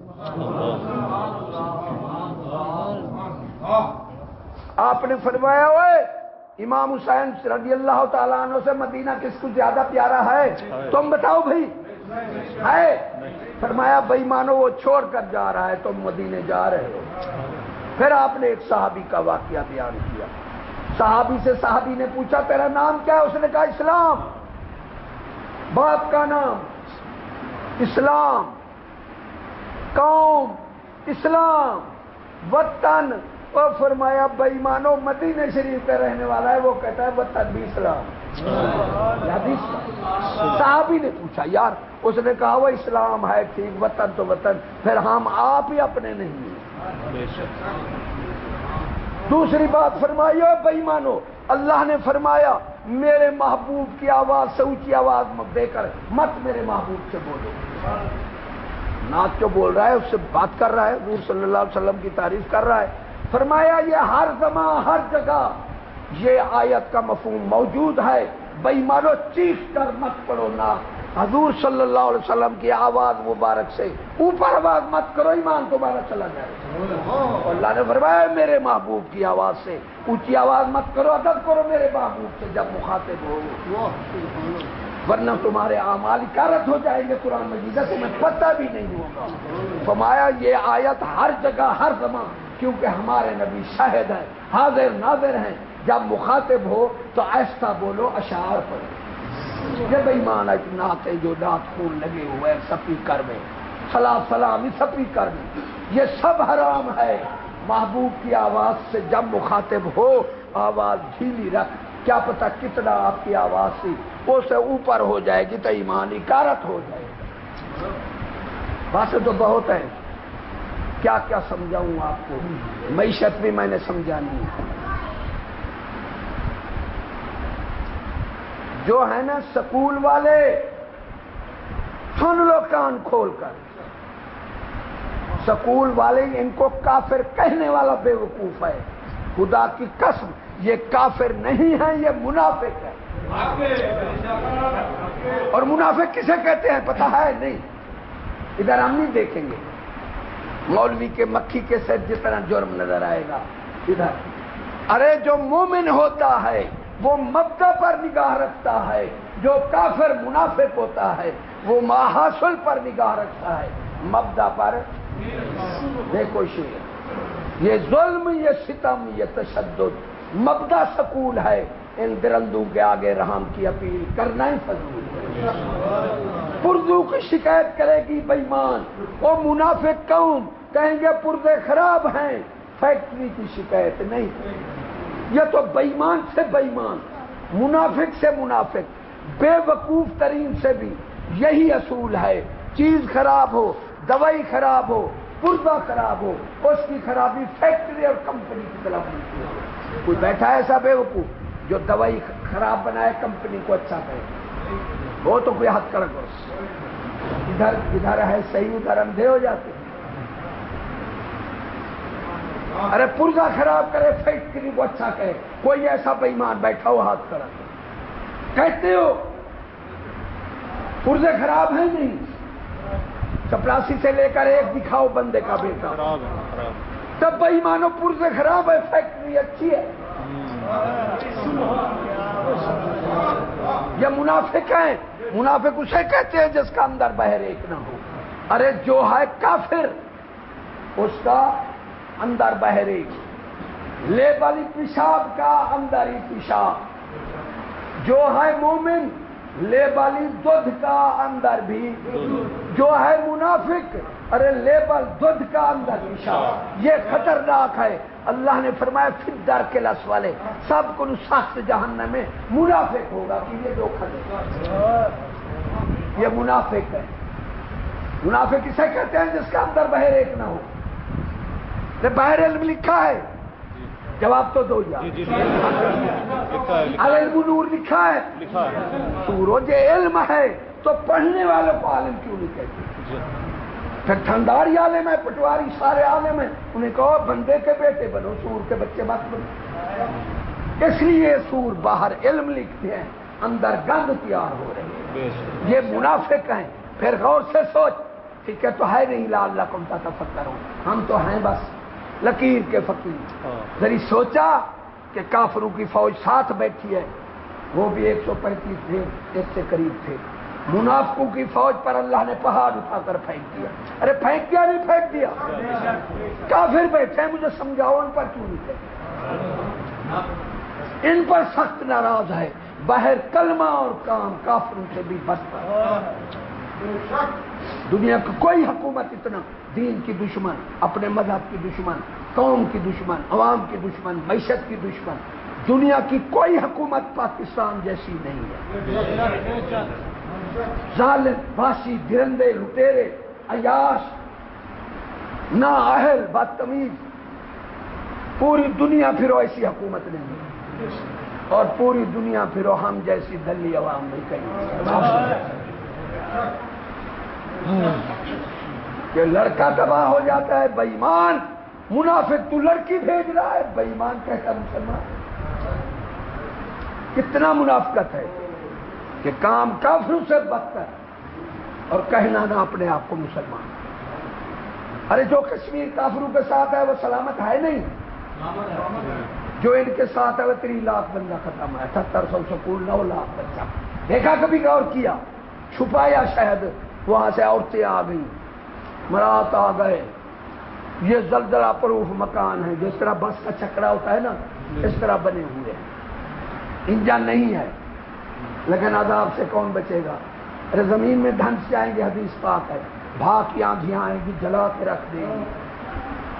آپ نے فرمایا ہوئے امام حسین رضی اللہ تعالیٰ عنہ سے مدینہ کس کو زیادہ پیارا ہے؟ تم بتاؤ بھائی۔ ہے؟ فرمایا، بھائی، مانو، وہ چھوڑ کر جا رہا ہے، تم مدینے جا رہے ہو۔ پھر آپ نے ایک صحابی کا واقعہ بیان کیا۔ صحابی سے صحابی نے پوچھا، تیرا نام کیا؟ ہے اس نے کہا، اسلام۔ باپ کا نام، اسلام۔ قوم، اسلام۔ وطن۔ اور فرمایا بےمانو مدینہ شریف پہ رہنے والا ہے، وہ کہتا ہے، وطن بھی اسلام۔ یہ صحابی نے پوچھا، یار، اس نے کہا، وہ اسلام ہے، ٹھیک، وطن تو وطن۔ پھر ہم آپ ہی اپنے نہیں ہیں۔ دوسری بات فرمائی اور بئی مانو اللہ نے فرمایا، میرے محبوب کی آواز سے اونچی آواز دے کر، مت میرے محبوب سے بولو۔ نعت جو بول رہا ہے، اس سے بات کر رہا ہے، حضور صلی اللہ علیہ وسلم کی تعریف کر رہا ہے۔ فرمایا، یہ ہر زمان، ہر جگہ، یہ آیت کا مفہوم موجود ہے۔ بئی مانو چیخ کر مت پڑو نا حضور صلی اللہ علیہ وسلم کی آواز مبارک سے اوپر آواز مت کرو، ایمان تمہارا چلا جائے۔ اللہ نے فرمایا، میرے محبوب کی آواز سے اونچی آواز مت کرو ادب کرو میرے محبوب سے جب مخاطب ہو۔ ورنہ تمہارے اعمال کارت ہو جائیں گے قرآن مجید۔ تمہیں پتہ بھی نہیں ہوگا۔ فرمایا، یہ آیت ہر جگہ، ہر زمان، کیونکہ ہمارے نبی شاہد ہیں، حاضر ناظر ہیں۔ جب مخاطب ہو تو ایسا بولو، اشعار پڑھو۔ یہ بےمان ایک نعت ہے جو نعت خون لگے ہوئے ہیں سپیکر میں سلام سلامی سپیکر میں یہ سب حرام ہے۔ محبوب کی آواز سے جب مخاطب ہو، آواز ڈھیلی رکھ۔ کیا پتا کتنا آپ کی آواز سی وہ سے اوپر ہو جائے گی تو ایمان اکارت ہو جائے گی۔ باتیں تو بہت ہیں۔ کیا کیا سمجھاؤں آپ کو؟ معیشت بھی میں نے سمجھانی ہے جو ہے نا سکول والے سن لو کان کھول کر۔ سکول والے ان کو کافر کہنے والا بے وقوف ہے۔ خدا کی قسم، یہ کافر نہیں ہے یہ منافق ہے اور منافق کسے کہتے ہیں؟ پتہ ہے نہیں۔ ادھر ہم نہیں دیکھیں گے۔ مولوی کے مکھی کے ساتھ جتنا جرم نظر آئے گا۔ ادھر۔ ارے، جو مومن ہوتا ہے وہ مبدا پر نگاہ رکھتا ہے، جو کافر منافق ہوتا ہے، وہ محاصل پر نگاہ رکھتا ہے۔ مبدا پر دیکھو شیر یہ ظلم، یہ ستم، یہ تشدد۔ مبدا سکول ہے۔ ان درندوں کے آگے رحم کی اپیل کرنا ہی فضول ہے۔ پردو کی شکایت کرے گی بےمان۔ وہ منافق قوم کہیں گے پردے خراب ہیں۔ فیکٹری کی شکایت نہیں۔ یہ تو بےمان سے بےمان منافق سے منافق، بے وقوف ترین سے بھی، یہی اصول ہے۔ چیز خراب ہو، دوائی خراب ہو پرزا خراب ہو، اس کی خرابی فیکٹری اور کمپنی کی طرف ملتی ہے کوئی بیٹھا ہے ایسا بے وقوف جو دوائی خراب بنائے، کمپنی کو اچھا کرے وہ تو کوئی حد کر ادھر ادھر ہے صحیح، ادھر اندھے ہو جاتے ارے پرزا خراب کرے فیکٹری کو اچھا کہے کوئی ایسا بےمان بیٹھا ہو ہاتھ کرا کہتے ہو، پرزے خراب ہیں نہیں؟ چپراسی سے لے کر ایک دکھاؤ بندے کا بیٹا۔ تب بھائی مانو پرزے خراب ہے فیکٹری اچھی ہے۔ یہ منافق ہیں۔ منافق اسے کہتے ہیں جس کا اندر بہر ایک نہ ہو۔ ارے جو ہے کافر، اس کا اندر بہر ایک پیشاب کا اندر ہی پیشاب۔ جو ہے مومن لے والی دودھ کا اندر بھی۔ جو ہے منافق، ارے لیبل دودھ کا اندر پیشاب۔ یہ خطرناک ہے۔ اللہ نے فرمایا، پھر در کے لس والے، سب کو سخت جہنم میں منافق ہوگا کہ یہ جو یہ منافق ہے۔ منافق کسے کہتے ہیں جس کا اندر بہر ایک نہ ہو۔ بہر علم لکھا ہے۔ جواب تو دو جی، جی، جی، علم نور لکھا ہے۔ سورج علم ہے تو پڑھنے والوں کو عالم کیوں نہیں کہتے؟ پھر ٹھنڈاری عالم ہے پٹواری سارے عالم ہیں انہیں کہو بندے کے بیٹے بنو سور کے بچے مت بنو۔ اس لیے سور باہر علم لکھتے ہیں اندر گند تیار ہو رہے ہیں۔ یہ منافق ہیں۔ پھر غور سے سوچ ٹھیک ہے تو ہے نہیں لال رقم کا تفکر ہوں ہم تو ہیں بس۔ لکیر کے فقیر۔ ہاں۔ ذری سوچا کہ کافروں کی فوج ساتھ بیٹھی ہے وہ بھی ایک سو پینتیس تھے ایک سے قریب تھے۔ منافقوں کی فوج پر اللہ نے پہاڑ اٹھا کر پھینک دیا۔ ارے پھینک دیا نہیں پھینک دیا۔ کافر بیٹھے ہیں مجھے سمجھاؤ ان پر کیوں نہیں ان پر سخت ناراض ہے۔ باہر کلمہ اور کام کافروں سے بھی بدتر دنیا کا کوئی حکومت اتنا، دین کی دشمن، اپنے مذہب کی دشمن، قوم کی دشمن، عوام کی دشمن، معیشت کی دشمن، دنیا کی کوئی حکومت پاکستان جیسی نہیں ہے۔ ظالم باسی گرندے لٹیرے، عیاش نا اہل بدتمیز، پوری دنیا پھرو ایسی حکومت نہیں اور پوری دنیا پھرو ہم جیسی دلی عوام نہیں کہیں کہ لڑکا تباہ ہو جاتا ہے بےمان منافق تو لڑکی بھیج رہا ہے بےمان کہتا مسلمان۔ کتنا منافقت ہے کہ کام کافروں سے بدتر اور کہنا نہ اپنے آپ کو مسلمان۔ ارے جو کشمیر کافروں کے ساتھ ہے، وہ سلامت ہے نہیں۔ جو ان کے ساتھ ہے، وہ تری لاکھ بندہ ختم ہے اٹھہتر سو سکول، نو لاکھ بچہ۔ دیکھا کبھی غور کیا، چھپایا شاید وہاں سے عورتیں آ گئی مرات آ گئے۔ یہ زلزلہ پروف مکان ہے۔ جس طرح بس کا چکرا ہوتا ہے نا، اس طرح بنے ہوئے ہیں۔ انجن نہیں ہے۔ لیکن عذاب سے کون بچے گا؟ ارے زمین میں ڈھنس جائیں گے، حدیث پاک ہے۔ بھاگ کی آندیاں آئیں گی، جلا کے رکھ دیں گی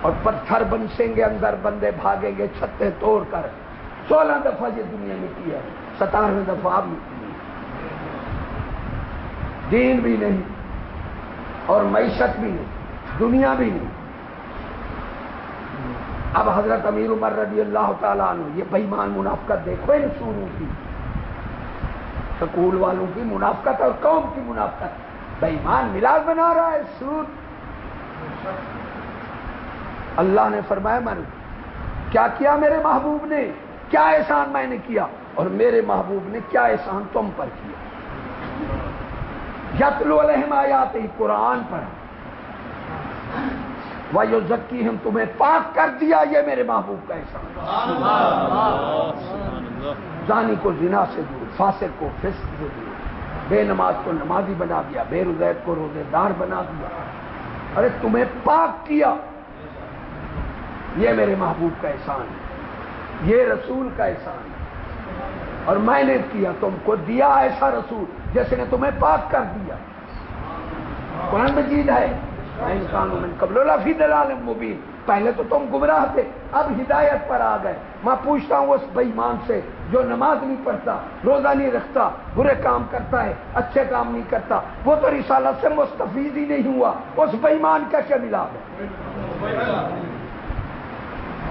اور پتھر بنسیں گے، اندر بندے بھاگیں گے، چھتے توڑ کر۔ سولہ دفعہ یہ دنیا مٹی ہے۔ ستارویں دفعہ اب مٹی دین بھی نہیں۔ اور معیشت بھی نہیں، دنیا بھی نہیں۔ اب حضرت امیر عمر رضی اللہ تعالیٰ عنہ، یہ بےمان منافقت دیکھو، ان سوروں کی، سکول والوں کی منافقت اور قوم کی منافقت۔ بےمان ملاد بنا رہا ہے سور۔ اللہ نے فرمایا من کیا کیا میرے محبوب نے؟ کیا احسان میں نے کیا؟ اور میرے محبوب نے کیا احسان تم پر کیا؟ یتلو علیہم آیات ہی قرآن پر۔ وایو ذکی ہم تمہیں پاک کر دیا یہ میرے محبوب کا احسان۔ زانی کو زنا سے دور، فاسق کو فسق سے دور۔ بے نماز کو نمازی بنا دیا، بے رزید کو روزے دار بنا دیا۔ ارے، تمہیں پاک کیا۔ یہ میرے محبوب کا احسان۔ ہے یہ رسول کا احسان۔ ہے اور میں نے کیا، تم کو دیا ایسا رسول۔ جیسے نے تمہیں پاک کر دیا۔ قرآن مجید ہے۔ قبل فی دلال مبین۔ پہلے تو تم گمراہ تھے، اب ہدایت پر آ گئے۔ میں پوچھتا ہوں اس بےمان سے جو نماز نہیں پڑھتا، روزہ نہیں رکھتا، برے کام کرتا ہے، اچھے کام نہیں کرتا، وہ تو رسالت سے مستفید ہی نہیں ہوا۔ اس بےمان کا کیا ملاد ہے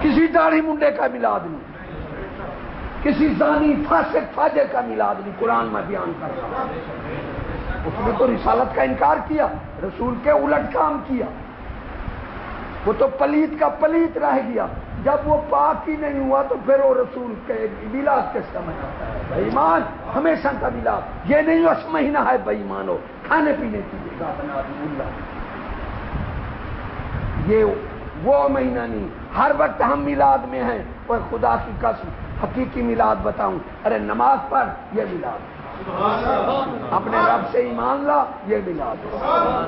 کسی داڑھی منڈے کا ملاد نہیں کسی زانی فاسق فاجے کا ملاد نہیں، قرآن میں بیان کر رہا اس نے تو رسالت کا انکار کیا، رسول کے الٹ کام کیا۔ وہ تو پلیت کا پلیت رہ گیا۔ جب وہ پاک ہی نہیں ہوا تو پھر وہ رسول کے ملاد کس کا آتا ہے؟ بےمان ہمیشہ کا ملاد یہ نہیں اس مہینہ ہے بےمان ہو، کھانے پینے کی جگہ بنا یہ وہ مہینہ نہیں، ہر وقت ہم میلاد میں ہیں، اور خدا کی قسم حقیقی میلاد بتاؤں۔ ارے نماز پر یہ میلاد۔ اپنے رب سے ایمان لا، یہ میلاد۔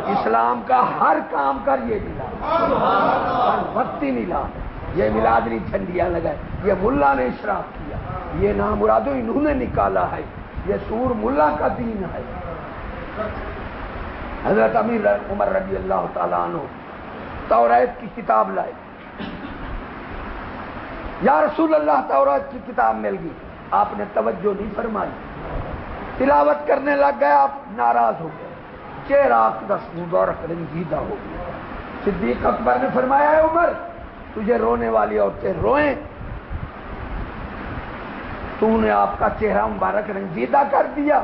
اسلام کا ہر کام کر، یہ میلاد۔ ہر وقتی میلاد۔ یہ ملاد نہیں، جھنڈیاں لگائے۔ یہ ملا نے اشراف کیا۔ یہ نام مرادو انہوں نے نکالا ہے۔ یہ سور ملا کا دین ہے۔ حضرت امیر عمر رضی اللہ تعالیٰ عنہ توریت کی کتاب لائے۔ یا رسول اللہ توریت کی کتاب مل گئی۔ آپ نے توجہ نہیں فرمائی۔ تلاوت کرنے لگ گئے، آپ ناراض ہو گئے۔ چہرہ آپ دس اور رنجیدہ ہو گیا۔ صدیق اکبر نے فرمایا ہے عمر، تجھے رونے والی عورتیں روئیں۔ تو نے آپ کا چہرہ مبارک رنجیدہ کر دیا۔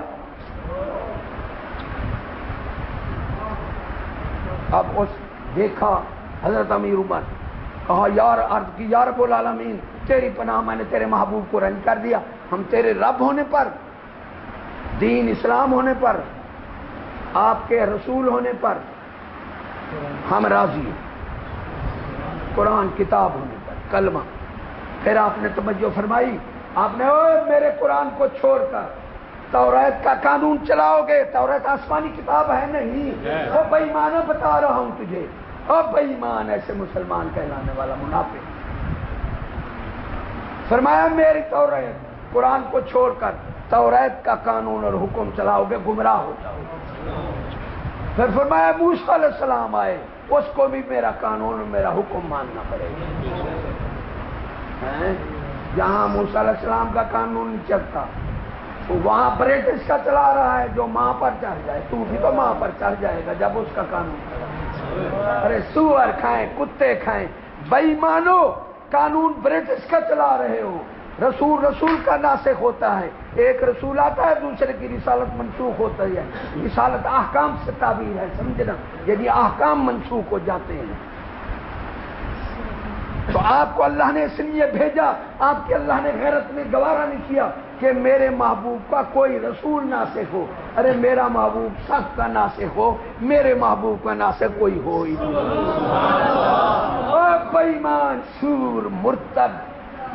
اب اس دیکھا حضرت امیر عمر کہا یار عرض کی یار العالمین تیری پناہ میں نے تیرے محبوب کو رنج کر دیا ہم تیرے رب ہونے پر دین اسلام ہونے پر آپ کے رسول ہونے پر ہم راضی ہیں۔ قرآن کتاب ہونے پر کلمہ۔ پھر آپ نے توجہ فرمائی آپ نے میرے قرآن کو چھوڑ کر توریت کا قانون چلاؤ گے توریت آسمانی کتاب ہے نہیں وہ بےمان بتا رہا ہوں تجھے۔ اور بےمان ایسے مسلمان کہلانے والا منافع فرمایا، میری توریت، قرآن کو چھوڑ کر توریت کا قانون اور حکم چلاؤ گے، گمراہ ہو جاؤ گے۔ پھر فرمایا موسا علیہ السلام آئے، اس کو بھی میرا قانون اور میرا حکم ماننا پڑے گا۔ ہاں؟ جہاں موسا علیہ السلام کا قانون نہیں چلتا وہاں برٹش کا چلا رہا ہے جو ماں پر چڑھ جائے، تو بھی تو ماں پر چڑھ جائے گا جب اس کا قانون ارے سور کھائیں، کتے کھائیں۔ بئی مانو قانون برٹش کا چلا رہے ہو۔ رسول رسول کا ناسخ ہوتا ہے۔ ایک رسول آتا ہے، دوسرے کی رسالت منسوخ ہوتا ہے۔ رسالت احکام سے تعبیر ہے، سمجھنا۔ یعنی احکام منسوخ ہو جاتے ہیں۔ تو آپ کو اللہ نے اس لیے بھیجا آپ کے اللہ نے غیرت میں گوارا نہیں کیا کہ میرے محبوب کا کوئی رسول ناسخ ہو۔ ارے میرا محبوب سخت کا ناسخ ہو میرے محبوب کا ناسخ کوئی ہو ہی نہیں۔ بےمان سور مرتب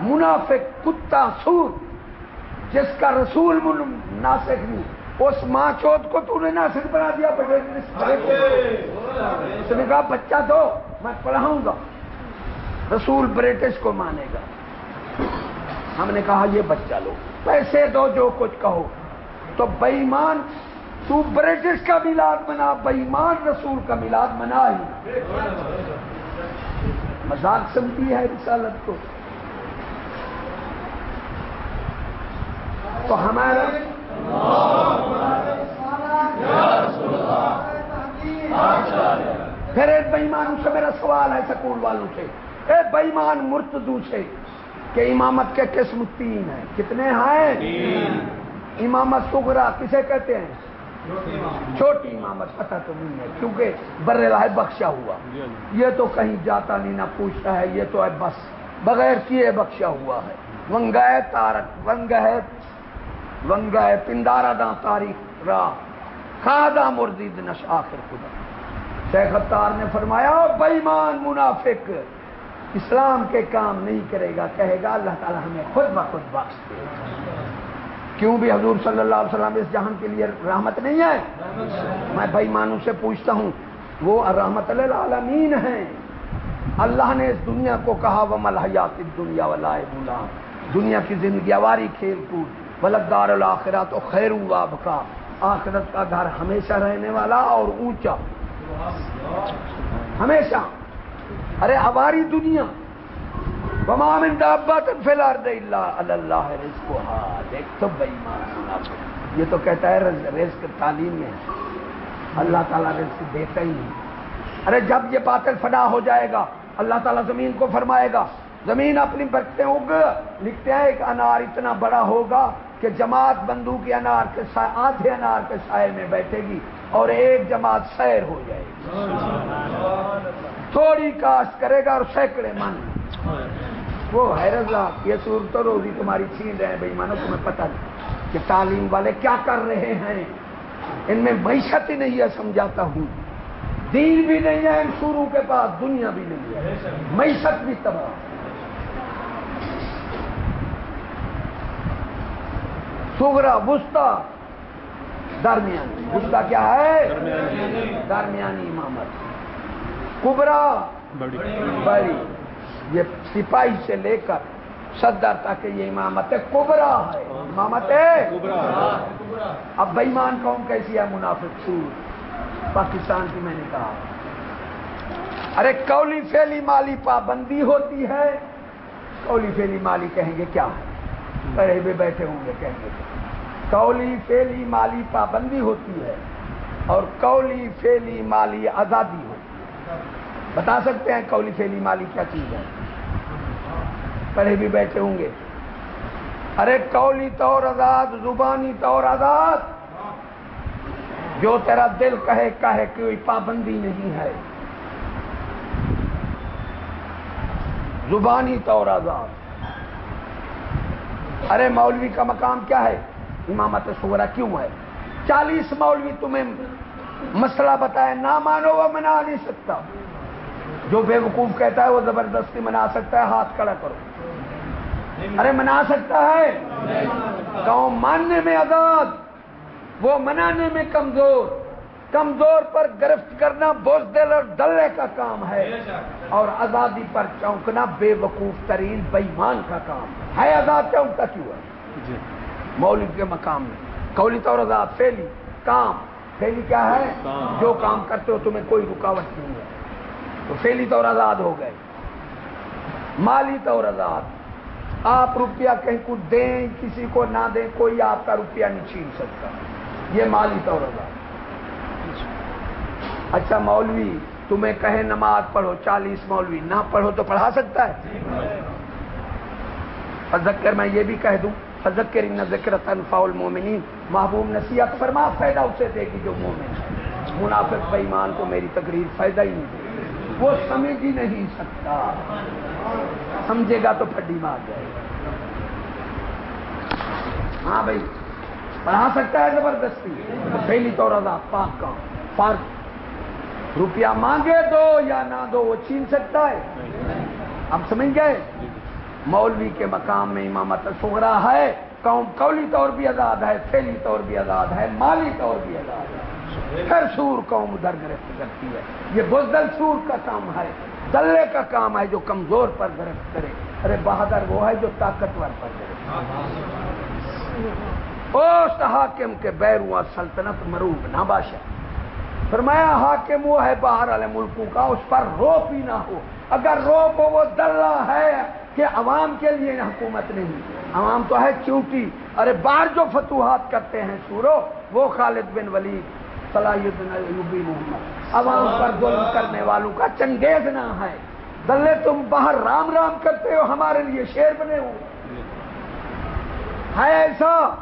منافق کتا سور جس کا رسول ناسک نہیں۔ اس ماں چوت کو تو نے ناسک بنا دیا اس نے کہا بچہ دو میں پڑھاؤں گا۔ رسول برٹش کو مانے گا۔ ہم نے کہا یہ بچہ لو۔ پیسے دو جو کچھ کہو۔ تو بےمان تو برٹش کا ملاد منا بےمان رسول کا ملاد منا ہی۔ مزاق سمتی ہے رسالت کو۔ تو ہمارا پھر ایک بےمان سے میرا سوال ہے سکول والوں سے۔ اے بےمان مرتدو سے کہ امامت کے قسم تین ہیں۔ کتنے ہیں؟ امامت سگرا کسے کہتے ہیں؟ چھوٹی امامت پتہ تو نہیں ہے کیونکہ بر ہے بخشا ہوا۔ یہ تو کہیں جاتا نہیں نہ پوچھتا ہے یہ تو ہے بس۔ بغیر کیے بخشا ہوا ہے۔ ونگائے تارک ونگ ہے ونگا پندارا دا تاریخ را کھادا مردید نش آخر خدا۔ شیخ اتار نے فرمایا بےمان منافق۔ اسلام کے کام نہیں کرے گا، کہے گا اللہ تعالیٰ ہمیں خود بخود بخش دے۔ کیوں بھی حضور صلی اللہ علیہ وسلم اس جہان کے لیے رحمت نہیں ہے؟ میں بےمانوں سے پوچھتا ہوں، وہ رحمت العالمین ہیں۔ اللہ نے اس دنیا کو کہا وہ ملحیات دنیا والا دنیا کی زندگی آواری کھیل کود بلکدار الآخرہ تو خیر ہوا کا آخرت کا گھر ہمیشہ رہنے والا اور اونچا۔ ہمیشہ۔ ارے ہماری دنیا بمام اللہ رزق ہاں دیکھ تو بھائی یہ تو کہتا ہے رزق تعلیم میں اللہ تعالیٰ رزق دیتا ہی نہیں۔ ارے جب یہ باطل فنا ہو جائے گا، اللہ تعالیٰ زمین کو فرمائے گا۔ زمین اپنی برتیں اگ، لکھتے ہیں ایک انار اتنا بڑا ہوگا کہ جماعت بندو کے انار کے آدھے انار کے سائے میں بیٹھے گی اور ایک جماعت سیر ہو جائے گی۔ تھوڑی کاشت کرے گا اور سینکڑے من وہ حیرت یہ صورت روزی تمہاری چھین رہے ہیں بھائی، مانو تمہیں پتہ نہیں کہ تعلیم والے کیا کر رہے ہیں۔ ان میں معیشت ہی نہیں ہے، سمجھاتا ہوں۔ دین بھی نہیں ہے ان شروع کے پاس دنیا بھی نہیں ہے۔ معیشت بھی تباہ۔ سگرا وسطا درمیانی وسطا کیا ہے؟ درمیانی امامت۔ کبرا بڑی۔ یہ سپاہی سے لے کر صدر تک یہ امامت کبرا ہے۔ امامت اب بےمان قوم کیسی ہے منافق سور؟ پاکستان کی میں نے کہا۔ ارے کولی فیلی مالی پابندی ہوتی ہے۔ کولی فیلی مالی کہیں گے کیا؟ پڑے بھی بیٹھے ہوں گے، کہیں گے۔ کولی فیلی مالی پابندی ہوتی ہے اور کولی فیلی مالی آزادی ہوتی ہے۔ بتا سکتے ہیں کولی فیلی مالی کیا چیز ہے؟ پڑھے بھی بیٹھے ہوں گے۔ ارے کولی طور آزاد، زبانی طور آزاد۔ جو تیرا دل کہے کہے کوئی پابندی نہیں ہے۔ زبانی طور آزاد۔ ارے مولوی کا مقام کیا ہے؟ امامت سورا کیوں ہے؟ چالیس مولوی تمہیں مسئلہ بتائے، نہ مانو وہ منا نہیں سکتا۔ جو بے وقوف کہتا ہے وہ زبردستی منا سکتا ہے، ہاتھ کڑا کرو۔ ارے، منا سکتا ہے؟ قوم ماننے میں آزاد، وہ منانے میں کمزور۔ کمزور پر گرفت کرنا بوجھ دل اور ڈلے کا کام ہے۔ اور آزادی پر چونکنا بے وقوف ترین بےمان کا کام۔ ہے آزاد چونکتا کیوں ہے؟ جی۔ مولد کے مقام میں۔ کولی طور آزاد فیلی کام فیلی کیا ہے؟ جو کام کرتے ہو تمہیں کوئی رکاوٹ نہیں ہے۔ تو فیلی طور آزاد ہو گئے۔ مالی طور آزاد۔ آپ روپیہ کہیں کچھ دیں کسی کو نہ دیں کوئی آپ کا روپیہ نہیں چھین سکتا۔ یہ مالی طور آزاد۔ اچھا مولوی تمہیں کہے نماز پڑھو چالیس مولوی نہ پڑھو تو پڑھا سکتا ہے؟ ذکر میں یہ بھی کہہ دوں فذکر ان ذکر تنفع المومنین محبوب نصیحت فرما، فائدہ اسے دے گی جو مومن ہے۔ منافق بےمان کو میری تقریر فائدہ ہی نہیں دے۔ وہ سمجھ ہی نہیں سکتا۔ سمجھے گا تو پھڈی مار جائے گا۔ ہاں بھائی، پڑھا سکتا ہے زبردستی۔ پہلی طور پاک کا فرق روپیہ مانگے دو یا نہ دو، وہ چھین سکتا ہے۔ اب سمجھ گئے؟ مولوی کے مقام میں امامت سغرا ہے، قوم قولی طور بھی آزاد ہے فیلی طور بھی آزاد ہے، مالی طور بھی آزاد ہے۔ پھر سور قوم ادھر گرفت کرتی ہے۔ یہ بزدل سور کا کام ہے، دلے کا کام ہے جو کمزور پر گرفت کرے۔ ارے بہادر وہ ہے جو طاقتور پر کرے۔ اس حاکم کے بیرو سلطنت مروب نہ باشا فرمایا، حاکم وہ ہے باہر والے ملکوں کا، اس پر روپ ہی نہ ہو۔ اگر روپ ہو وہ دلہ ہے کہ عوام کے لیے حکومت نہیں۔ عوام تو ہے چونٹی ارے بار جو فتوحات کرتے ہیں سورو وہ خالد بن ولید صلاح الدین محمد۔ عوام پر ظلم کرنے والوں کا چنگیز نہ ہے۔ دلے تم باہر رام رام کرتے ہو ہمارے لیے شیر بنے ہو۔ ہے ایسا؟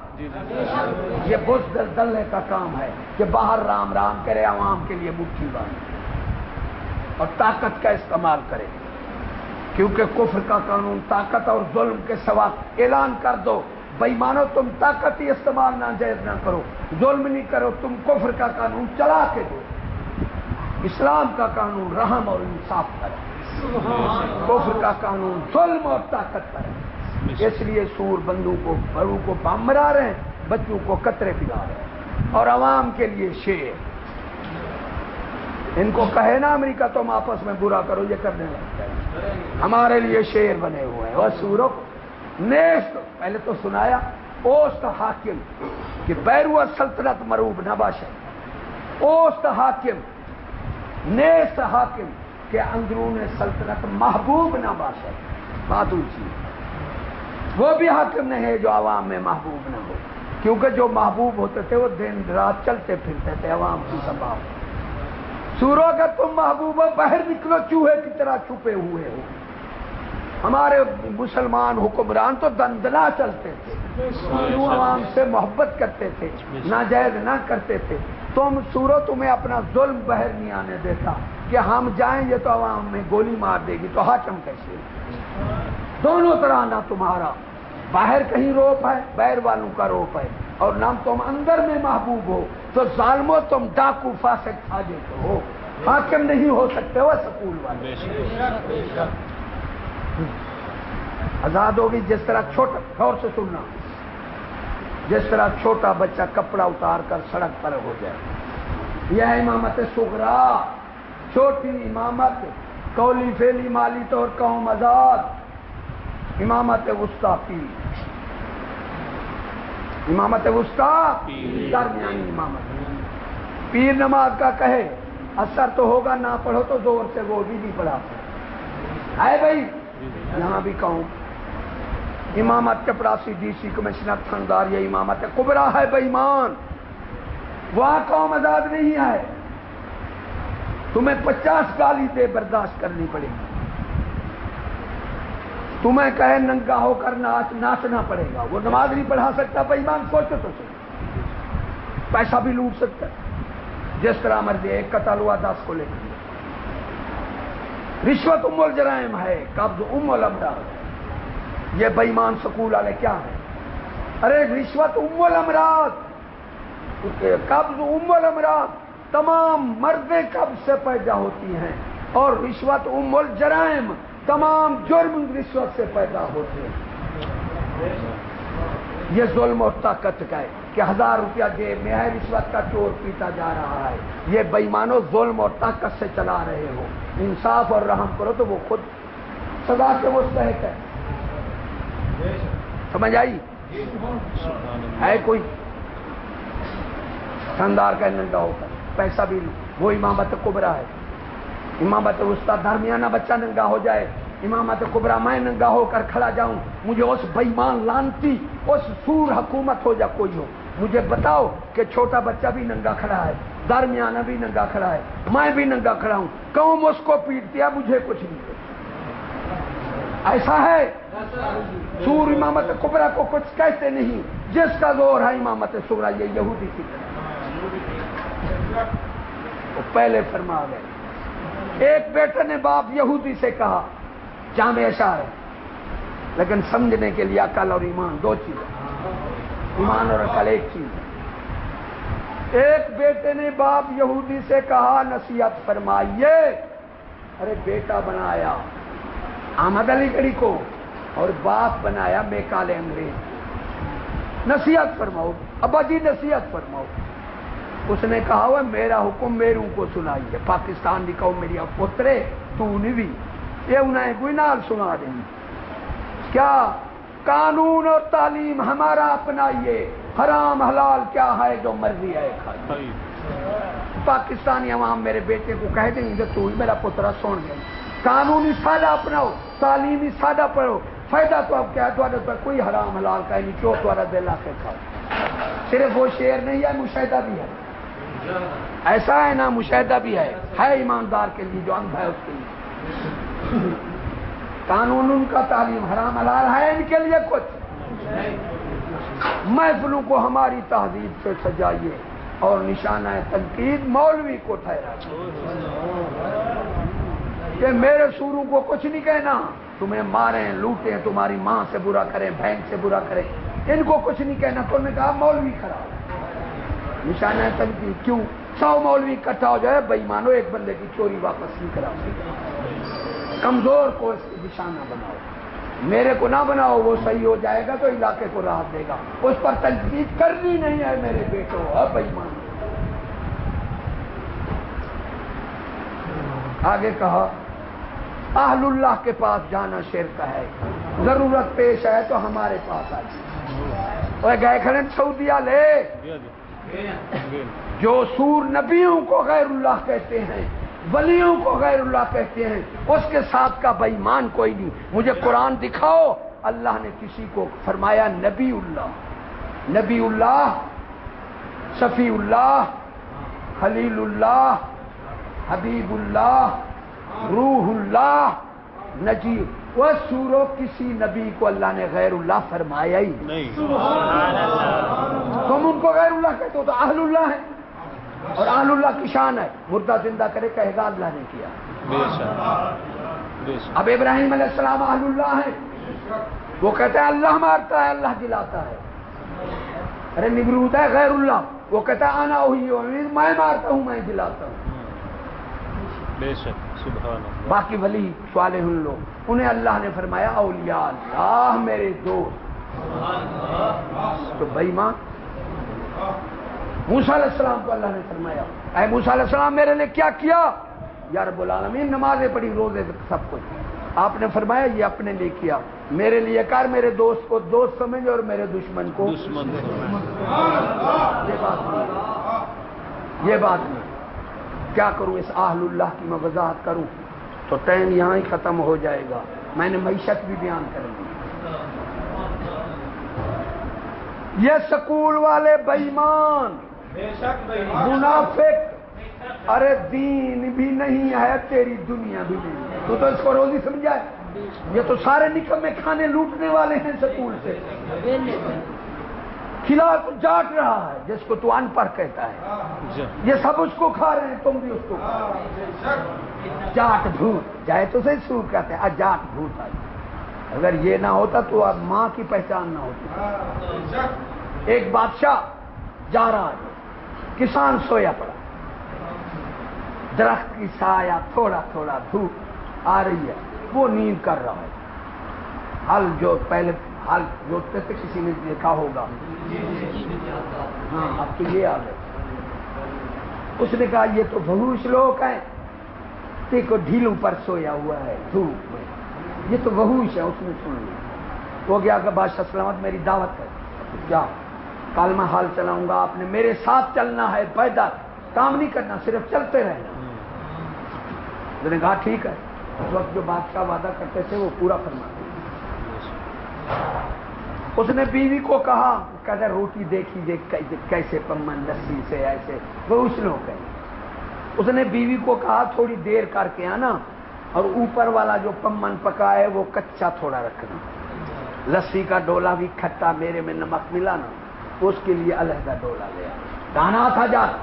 یہ بہت دلے کا کام ہے کہ باہر رام رام کرے عوام کے لیے مٹھی بات اور طاقت کا استعمال کرے۔ کیونکہ کفر کا قانون طاقت اور ظلم کے سوا اعلان کر دو۔ بھائی مانو تم طاقت ہی استعمال نہ جائز نہ کرو۔ ظلم نہیں کرو، تم کفر کا قانون چلا کے دو۔ اسلام کا قانون رحم اور انصاف کرے کفر کا قانون ظلم اور طاقت کرے اس لیے سور بندو کو، بڑوں کو بم مرا رہے ہیں، بچوں کو قطرے پلا رہے ہیں۔ اور عوام کے لیے شیر۔ ان کو کہے نا امریکہ، تم آپس میں برا کرو، یہ کرنے لگتا ہے ہمارے لیے شیر بنے ہوئے ہیں۔ وہ سورو نیست، پہلے تو سنایا، اوست حاکم کہ بیرو سلطنت مروب نہ باشا اوست حاکم، نیست حاکم کہ اندرون سلطنت محبوب نہ باشد بات اونچی وہ بھی حاکم نہیں ہے جو عوام میں محبوب نہ ہو۔ کیونکہ جو محبوب ہوتے تھے، وہ دن رات چلتے پھرتے تھے، عوام کی سباب سورو اگر تم محبوب ہو باہر نکلو، چوہے کی طرح چھپے ہوئے ہو۔ ہمارے مسلمان حکمران تو دندنا چلتے تھے۔ عوام سے محبت کرتے تھے، ناجائز نہ کرتے تھے۔ تم سورو تمہیں اپنا ظلم بہر نہیں آنے دیتا کہ ہم جائیں یہ تو عوام میں گولی مار دے گی، تو حاکم کیسے؟ دونوں طرح نہ تمہارا۔ باہر کہیں روپ ہے بیر والوں کا روپ ہے۔ اور نہ تم اندر میں محبوب ہو تو ظالمو تم ڈاکو فاسق کھا دیتے ہو حاکم نہیں ہو سکتے وہ سکول والے۔ آزاد ہوگی جس طرح چھوٹا غور سے سننا۔ جس طرح چھوٹا بچہ کپڑا اتار کر سڑک پر ہو جائے۔ یہ امامت سگرا چھوٹی امامت کولی فیلی مالی طور قوم آزاد۔ امامت وسطی امامت وسطی درمیانی امامت پیر نماز کا کہے، اثر تو ہوگا، نہ پڑھو تو زور سے وہ بھی نہیں پڑھا۔ ہے بھائی؟ یہاں بھی کہوں۔ امامت چپڑاسی ڈی سی کمشنر تھندار، یہ امامت کبرا ہے بےمان وہاں قوم آزاد نہیں ہے۔ تمہیں پچاس گالی دے برداشت کرنی پڑے گی۔ تمہیں کہے ننگا ہو کر ناچ ناچنا پڑے گا۔ وہ نماز نہیں پڑھا سکتا بےمان سوچو تو پیسہ بھی لوٹ سکتا ہے۔ جس طرح مرضی ایک قتل ہوا، دس کو لے کر رشوت ام الجرائم ہے، قبض ام الامراض یہ بےمان سکول والے کیا ہے ارے، رشوت ام الامراض۔ قبض ام الامراض تمام مردیں قبض سے پیدا ہوتی ہیں اور رشوت ام الجرائم تمام جرم رشوت سے پیدا ہوتے ہیں۔ یہ ظلم اور طاقت کا ہے کہ ہزار روپیہ جیب میں ہے رشوت کا چور پیتا جا رہا ہے۔ یہ بےمانو ظلم اور طاقت سے چلا رہے ہو۔ انصاف اور رحم کرو تو وہ خود سزا کے مستحق ہے۔ سمجھ آئی؟ ہے کوئی؟ شاندار کا نندا ہوتا ہے۔ پیسہ بھی وہ امامت کبرا ہے۔ امامت اس کا درمیانہ بچہ ننگا ہو جائے۔ امامت کبرا، میں ننگا ہو کر کھڑا جاؤں، مجھے اس بےمان لانتی، اس سور حکومت ہو یا کوئی ہو۔ مجھے بتاؤ کہ چھوٹا بچہ بھی ننگا کھڑا ہے، درمیانہ بھی ننگا کھڑا ہے، میں بھی ننگا کھڑا ہوں۔ قوم اس کو پیٹ دیا مجھے کچھ نہیں۔ ایسا ہے؟ سور امامت کبرا کو کچھ کہتے نہیں۔ جس کا زور ہے امامت سورا یہ یہودی کی طرح۔ وہ پہلے فرما گئے۔ ایک بیٹے نے باپ یہودی سے کہا جامع اشار ہے۔ لیکن سمجھنے کے لیے عقل اور ایمان دو چیزیں۔ ایمان اور عقل ایک چیز ہے۔ ایک بیٹے نے باپ یہودی سے کہا، نصیحت فرمائیے۔ ارے بیٹا بنایا، احمد علی گڑھی کو، اور باپ بنایا میکال انگریز۔ نصیحت فرماؤ، ابا جی نصیحت فرماؤ۔ اس نے کہا، وہ میرا حکم میروں کو سنائیے، پاکستان کی کہو میری پترے تو بھی۔ یہ انہیں کوئی نال سنا دیں۔ کیا قانون اور تعلیم ہمارا اپنائیے؟ حرام حلال کیا ہے جو مرضی ہے پاکستانی عوام میرے بیٹے کو کہہ دیں گے تو میرا پترا سن گیا قانونی سادہ اپناؤ تعلیمی سادہ پڑھو۔ فائدہ تو اب کیا تو کوئی حرام حلال کا نہیں چوک والا دل کے کھاؤ۔ صرف وہ شعر نہیں ہے مشاہدہ بھی ہے۔ ایسا ہے نا مشاہدہ بھی ہے۔ ہے ایماندار کے لیے جو انگ ہے اس کے لیے۔ قانون ان کا تعلیم حرام حلال ہے، ان کے لیے کچھ۔ محفلوں کو ہماری تہذیب سے سجائیے اور نشانہ تنقید مولوی کو ٹھہرا۔ کہ میرے سوروں کو کچھ نہیں کہنا، تمہیں ماریں، لوٹیں، تمہاری ماں سے برا کریں، بہن سے برا کریں۔ ان کو کچھ نہیں کہنا، تو نے کہا مولوی خراب نشانہ تنقید کیوں؟ سو مولوی اکٹھا ہو جائے بھائی مانو ایک بندے کی چوری واپس نہیں کرا سکتا۔ کمزور کو اس نشانہ بناؤ۔ میرے کو نہ بناؤ وہ صحیح ہو جائے گا تو علاقے کو راحت دے گا۔ اس پر تنقید کرنی نہیں ہے میرے بیٹو اب بھائی مانو آگے کہا اہل اللہ کے پاس جانا شیر کا ہے۔ ضرورت پیش ہے تو ہمارے پاس آ جائے گئے کھڑے سعودیہ لے۔ جو سور نبیوں کو غیر اللہ کہتے ہیں ولیوں کو غیر اللہ کہتے ہیں اس کے ساتھ کا بےمان کوئی نہیں۔ مجھے قرآن دکھاؤ۔ اللہ نے کسی کو فرمایا نبی اللہ۔ نبی اللہ شفیع اللہ خلیل اللہ حبیب اللہ روح اللہ نجیب۔ وہ سورو کسی نبی کو اللہ نے غیر اللہ فرمایا ہی نہیں۔ تم ان کو غیر اللہ کہتے ہو تو اہل اللہ ہے اور اہل اللہ کی شان ہے۔ مردہ زندہ کرے کہے گا اللہ نے کیا۔ اب ابراہیم علیہ السلام اہل اللہ ہے وہ کہتے ہیں اللہ مارتا ہے اللہ دلاتا ہے۔ ارے نمرود ہے غیر اللہ۔ وہ کہتا ہے آنا ہوئی ہو میں مارتا ہوں میں دلاتا ہوں۔ بے شک۔ سبحان اللہ۔ باقی ولی صالح لوگ۔ انہیں اللہ نے فرمایا اولیاء اللہ میرے دوست۔ تو بھائی ماں موسیٰ علیہ السلام کو اللہ نے فرمایا اے موسیٰ علیہ السلام میرے لیے کیا کیا؟ یا رب العالمین نمازیں پڑھی روزے سب کچھ۔ آپ نے فرمایا یہ اپنے لیے کیا۔ میرے لیے کر میرے دوست کو دوست سمجھ اور میرے دشمن کو دشمن یہ بات نہیں۔ یہ بات نہیں۔ کیا کروں؟ اس آہل اللہ کی میں وضاحت کروں۔ تو ٹائم یہاں ہی ختم ہو جائے گا۔ میں نے معیشت بھی بیان کر دی۔ یہ سکول والے بےمان منافق! ارے دین بھی نہیں ہے، تیری دنیا بھی نہیں ہے۔ تو تو اس کو روزی سمجھا ہے؟ یہ تو سارے نکم میں کھانے لوٹنے والے ہیں سکول سے۔ کھلا تو جاٹ رہا ہے، جس کو تو ان پڑھ کہتا ہے۔ یہ سب اس کو کھا رہے ہیں، تم بھی اس کو کھا رہے ہیں۔ جاٹ بھوت، جائے تو صحیح سور کہتے ہیں جاٹ بھوت آئی اگر یہ نہ ہوتا تو اب ماں کی پہچان نہ ہوتی۔ ایک بادشاہ جا رہا ہے۔ کسان سویا پڑا۔ درخت کی سایہ تھوڑا تھوڑا دھوپ آ رہی ہے، وہ نیند کر رہا ہے۔ ہل جو پہلے ہل جوتتے تھے کسی نے دیکھا ہوگا۔ ہاں اب تو یہ آ گئے اس نے کہا، یہ تو بہوش لوگ ہیں۔ دیکھو ڈھیلوں پر سویا ہوا ہے، دھوپ میں۔ یہ تو بہوش ہے، اس نے سن لیا۔ وہ گیا کہ بادشاہ سلامت، میری دعوت ہے۔ کیا؟ کل میں حال چلاؤں گا، آپ نے میرے ساتھ چلنا ہے، پیدا کام نہیں کرنا، صرف چلتے رہنا۔ میں نے کہا ٹھیک ہے۔ اس وقت جو بادشاہ وعدہ کرتے تھے، وہ پورا کرنا اس نے بیوی کو کہا کہتا روٹی دیکھی، دیکھ، کیسے پمن، لسی سے، ایسے۔ وہ اس لوگ کہیں اس نے بیوی کو کہا، تھوڑی دیر کر کے آنا اور اوپر والا جو پمن پکا ہے وہ کچا تھوڑا رکھنا۔ لسی کا ڈولا بھی کھٹا، میرے میں نمک ملا نا۔ اس کے لیے علیحدہ ڈولا لیا دانا تھا جاتا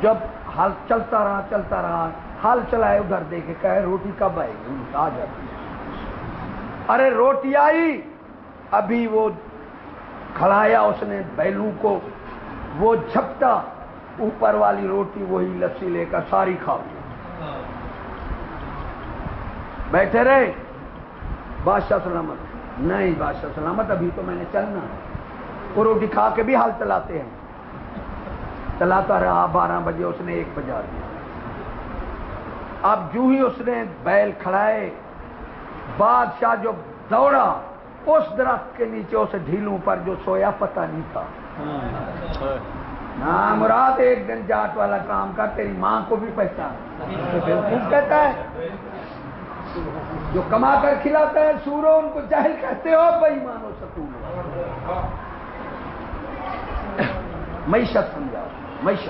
جب حال چلتا رہا چلتا رہا، حال چلائے ادھر دیکھے کہے، روٹی کب آئے گی؟ آ جاتی ارے روٹی آئی۔ ابھی وہ کھڑایا اس نے بیلو کو، وہ جھپٹا۔ اوپر والی روٹی وہی لسی لے کر ساری کھا بیٹھے رہے۔ بادشاہ سلامت۔ نہیں بادشاہ سلامت ابھی تو میں نے چلنا۔ وہ روٹی کھا کے بھی حال چلاتے ہیں۔ چلاتا رہا بارہ بجے اس نے ایک بجا دیا۔ اب جو ہی اس نے بیل کھڑائے بادشاہ جو دوڑا اس درخت کے نیچے اس ڈھیلوں پر جو سویا پتہ نہیں تھا۔ ہاں مراد ایک دن جاٹ والا کام کا تیری ماں کو بھی پہچان۔ کہتا ہے؟ جو کما کر کھلاتا ہے سورو ان کو جاہل کہتے ہو بھائی مانو سکون۔ معیشت سمجھاؤ، معیشت۔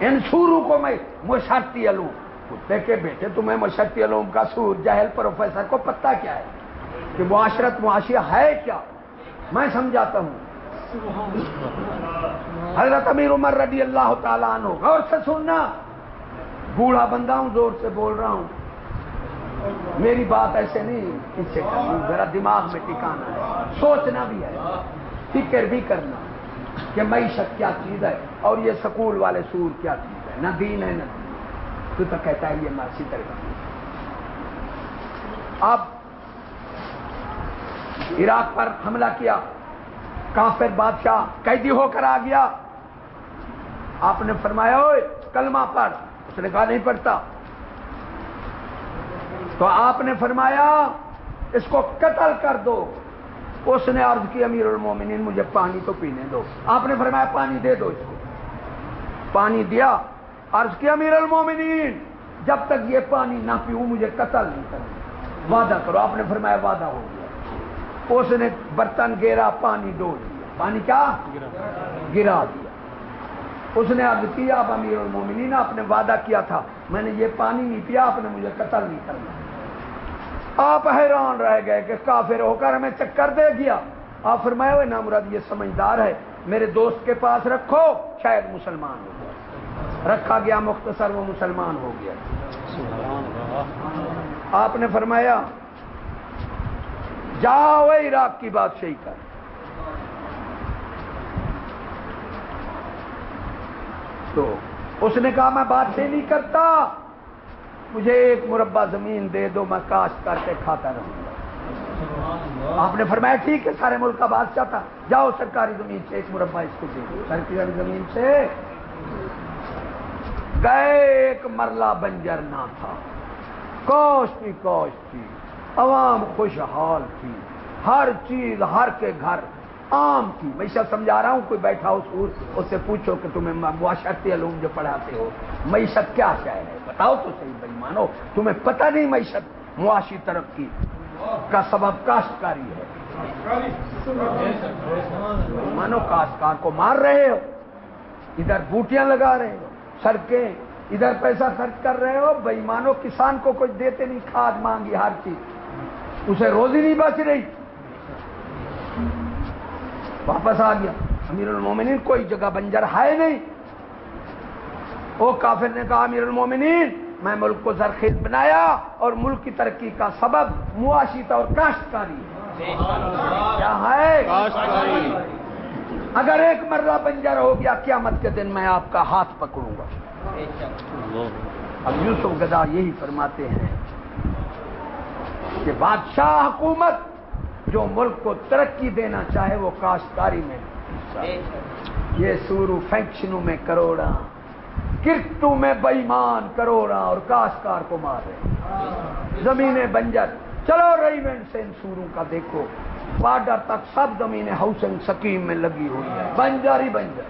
ان سورو کو میں مشرتی علوم۔ کتے کے بیٹے، تمہیں مشرتی علوم کا سور، جاہل پروفیسر کو پتہ کیا ہے؟ کہ معاشرت، معاشیہ ہے کیا؟ میں سمجھاتا ہوں۔ حضرت امیر عمر رضی اللہ تعالیٰ عنہ، غور سے سننا۔ بوڑھا بندہ ہوں، زور سے بول رہا ہوں۔ میری بات ایسے نہیں پیچھے کرنی ذرا دماغ میں ٹکانا ہے۔ سوچنا بھی ہے۔ فکر بھی کرنا کہ معیشت کیا چیز ہے اور یہ سکول والے سور کیا چیز ہے۔ نہ دین ہے، نہ دین۔ تو تو کہتا ہے یہ مارسی طرح اب عراق پر حملہ کیا۔ کافر بادشاہ قیدی ہو کر آ گیا۔ آپ نے فرمایا ہوئے کلمہ پر اس نے کہا، نہیں پڑھتا۔ تو آپ نے فرمایا، اس کو قتل کر دو۔ اس نے عرض کی، امیر المومنین، مجھے پانی تو پینے دو۔ آپ نے فرمایا، پانی دے دو اس کو۔ پانی دیا۔ عرض کیا امیر المومنین، جب تک یہ پانی نہ پیوں، مجھے قتل نہیں کرنا۔ وعدہ کرو۔ آپ نے فرمایا، وعدہ ہو گیا۔ اس نے برتن گیرا، پانی ڈول دیا۔ پانی کیا؟ گرا دیا۔ اس نے اب کیا اب امیر المومنین، آپ نے وعدہ کیا تھا۔ میں نے یہ پانی نہیں پیا، آپ نے مجھے قتل نہیں کرنا۔ آپ حیران رہ گئے کہ کافر ہو کر ہمیں چکر دے گیا۔ آپ فرمائے ہوئے نامراد، یہ سمجھدار ہے، میرے دوست کے پاس رکھو، شاید مسلمان ہو گیا۔ رکھا گیا، مختصر وہ مسلمان ہو گیا۔ آپ نے فرمایا، جاؤ عراق کی بادشاہی کر۔ تو اس نے کہا، میں بادشاہی نہیں کرتا مجھے ایک مربع زمین دے دو میں کاشت کر کے کھاتا رہوں۔ گا آپ نے فرمایا ٹھیک ہے سارے ملک کا بادشاہ تھا۔ جاؤ سرکاری زمین سے ایک مربع اس کو دے دو۔ سرکاری زمین سے گئے ایک مرلہ بنجر نہ تھا۔ کوش تھی کوش تھی عوام خوشحال تھی۔ ہر چیز ہر کے گھر عام کی۔ میں سب سمجھا رہا ہوں، کوئی بیٹھا ہو سور اس سے پوچھو کہ تمہیں معاشرتی علوم جو پڑھاتے ہو، معیشت کیا شہر ہے؟ بتاؤ تو صحیح بھائی مانو تمہیں پتہ نہیں معیشت معاشی ترقی کا سبب کاشتکاری ہے۔ مانو کاشتکار کو مار رہے ہو۔ ادھر بوٹیاں لگا رہے ہو، سڑکیں، ادھر پیسہ خرچ کر رہے ہو۔ بھائی مانو کسان کو کچھ دیتے نہیں، کھاد مانگی، ہر چیز۔ اسے روزی نہیں بچ رہی۔ واپس آ گیا۔ امیر المومنین کوئی جگہ بنجر ہے نہیں۔ وہ کافر نے کہا امیر المومنین میں ملک کو زرخیز بنایا اور ملک کی ترقی کا سبب معاشی طور کاشتکاری۔ کیا ہے؟ اگر ایک مرلہ بنجر ہو گیا قیامت کے دن میں آپ کا ہاتھ پکڑوں گا۔ اب یوسف گدا یہی فرماتے ہیں کہ بادشاہ حکومت جو ملک کو ترقی دینا چاہے وہ کاشتکاری میں یہ سورو فینکشنوں میں کروڑا کرتو میں بئیمان کروڑا اور کاشتکار کو مار رہے زمینیں بنجر چلو ریمنٹ سے ان سوروں کا دیکھو۔ بارڈر تک سب زمینیں ہاؤسنگ سکیم میں لگی ہوئی ہے بنجر ہی بنجر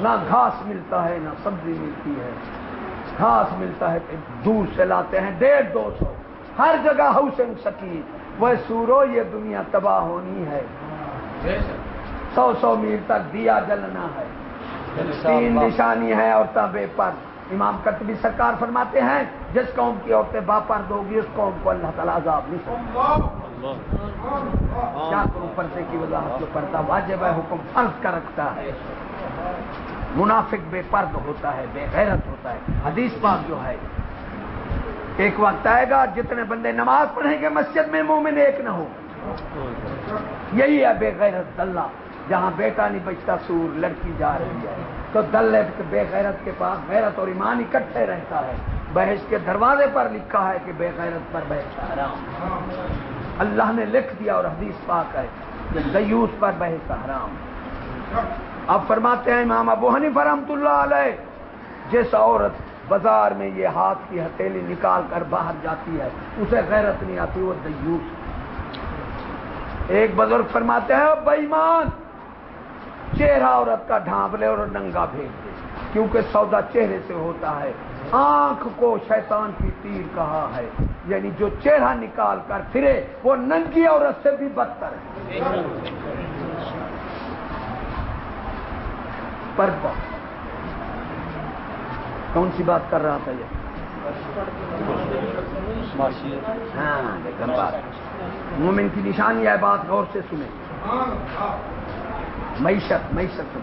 نہ گھاس ملتا ہے، نہ سبزی ملتی ہے۔ گھاس ملتا ہے دور سے لاتے ہیں، ڈیڑھ دو سو۔ ہر جگہ ہاؤسنگ سکیم۔ وہ سورو یہ دنیا تباہ ہونی ہے۔ سو سو میل تک دیا جلنا ہے۔ تین نشانی ہے عورتیں بے پر۔ امام کتبی سرکار فرماتے ہیں جس قوم کی عورتیں باپرد ہوگی اس قوم کو اللہ تعالیٰ عذاب نہیں کیا کروں؟ پردے کی وضاحت جو پڑتا واجب ہے حکم فرض کا رکھتا ہے۔ منافق بے پرد ہوتا ہے بے غیرت ہوتا ہے۔ حدیث پاک جو ہے ایک وقت آئے گا جتنے بندے نماز پڑھیں گے مسجد میں مومن ایک نہ ہو۔ یہی ہے بے غیرت دلہ۔ جہاں بیٹا نہیں بچتا، سور لڑکی جا رہی ہے۔ تو دل بے غیرت کے پاس غیرت اور ایمان اکٹھے رہتا ہے۔ بحث کے دروازے پر لکھا ہے کہ بے غیرت پر بحث حرام اللہ نے لکھ دیا اور حدیث پاک ہے کہ دیوس پر بحث حرام اب فرماتے ہیں امام ابو حنیف رحمت اللہ علیہ، جس عورت بازار میں یہ ہاتھ کی ہتھیلی نکال کر باہر جاتی ہے، اسے غیرت نہیں آتی، وہ دیوس۔ ایک بزرگ فرماتے ہیں بےمان چہرہ عورت کا ڈھانپ لے اور ننگا بھیج دے، کیونکہ سودا چہرے سے ہوتا ہے۔ آنکھ کو شیطان کی تیر کہا ہے۔ یعنی جو چہرہ نکال کر پھرے، وہ ننگی عورت سے بھی بدتر ہے۔ پردہ کون سی بات کر رہا تھا یہ؟ ہاں مومن کی نشانی ہے، بات غور سے سنیں۔ معیشت معیشت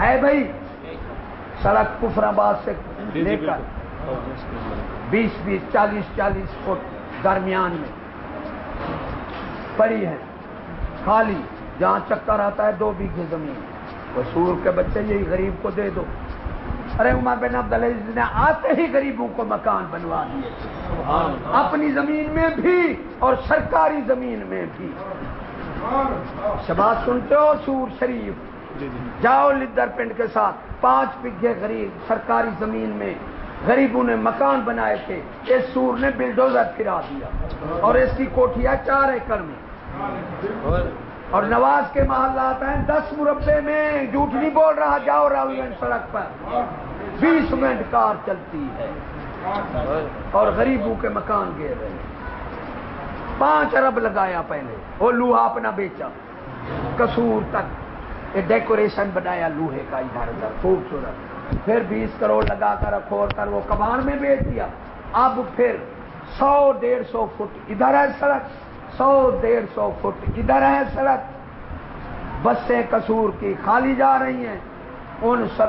ہے۔ بھائی، سڑک کفر آباد سے لے کر بیس بیس، چالیس چالیس فٹ درمیان میں پڑی ہے، خالی، جہاں چکر آتا ہے، دو بیگھے زمین۔ وہ کے بچے یہی غریب کو دے دو۔ ارے عمر بن عبد العزیز نے آتے ہی غریبوں کو مکان بنوا دیے۔ اپنی زمین میں بھی اور سرکاری زمین میں بھی۔ شباز سنتے ہو سور شریف؟ جی، جی۔ جاؤ لدر پنڈ کے ساتھ۔ پانچ پگے غریب سرکاری زمین میں غریبوں نے مکان بنائے تھے۔ اس سور نے بلڈوزر پھرا دیا اور اس کی کوٹھیا چار ایکڑ میں۔ اور نواز کے محلات ہیں، دس مربے میں جھوٹ نہیں بول رہا، جاؤ راؤ سڑک پر۔ بیس منٹ کار چلتی ہے۔ اور غریبوں کے مکان گئے رہے پانچ ارب لگایا پہلے، وہ لوہا اپنا بیچا۔ کسور تک۔ یہ ڈیکوریشن بنایا لوہے کا ادھر ادھر، خوبصورت۔ پھر بیس کروڑ لگا کر کھول کر وہ کبان میں بیچ دیا۔ اب پھر سو، ڈیڑھ سو فٹ ادھر ہے سڑک۔ سو ڈیڑھ سو فٹ ادھر ہے سڑک۔ بسیں کسور کی خالی جا رہی ہیں۔ ان سب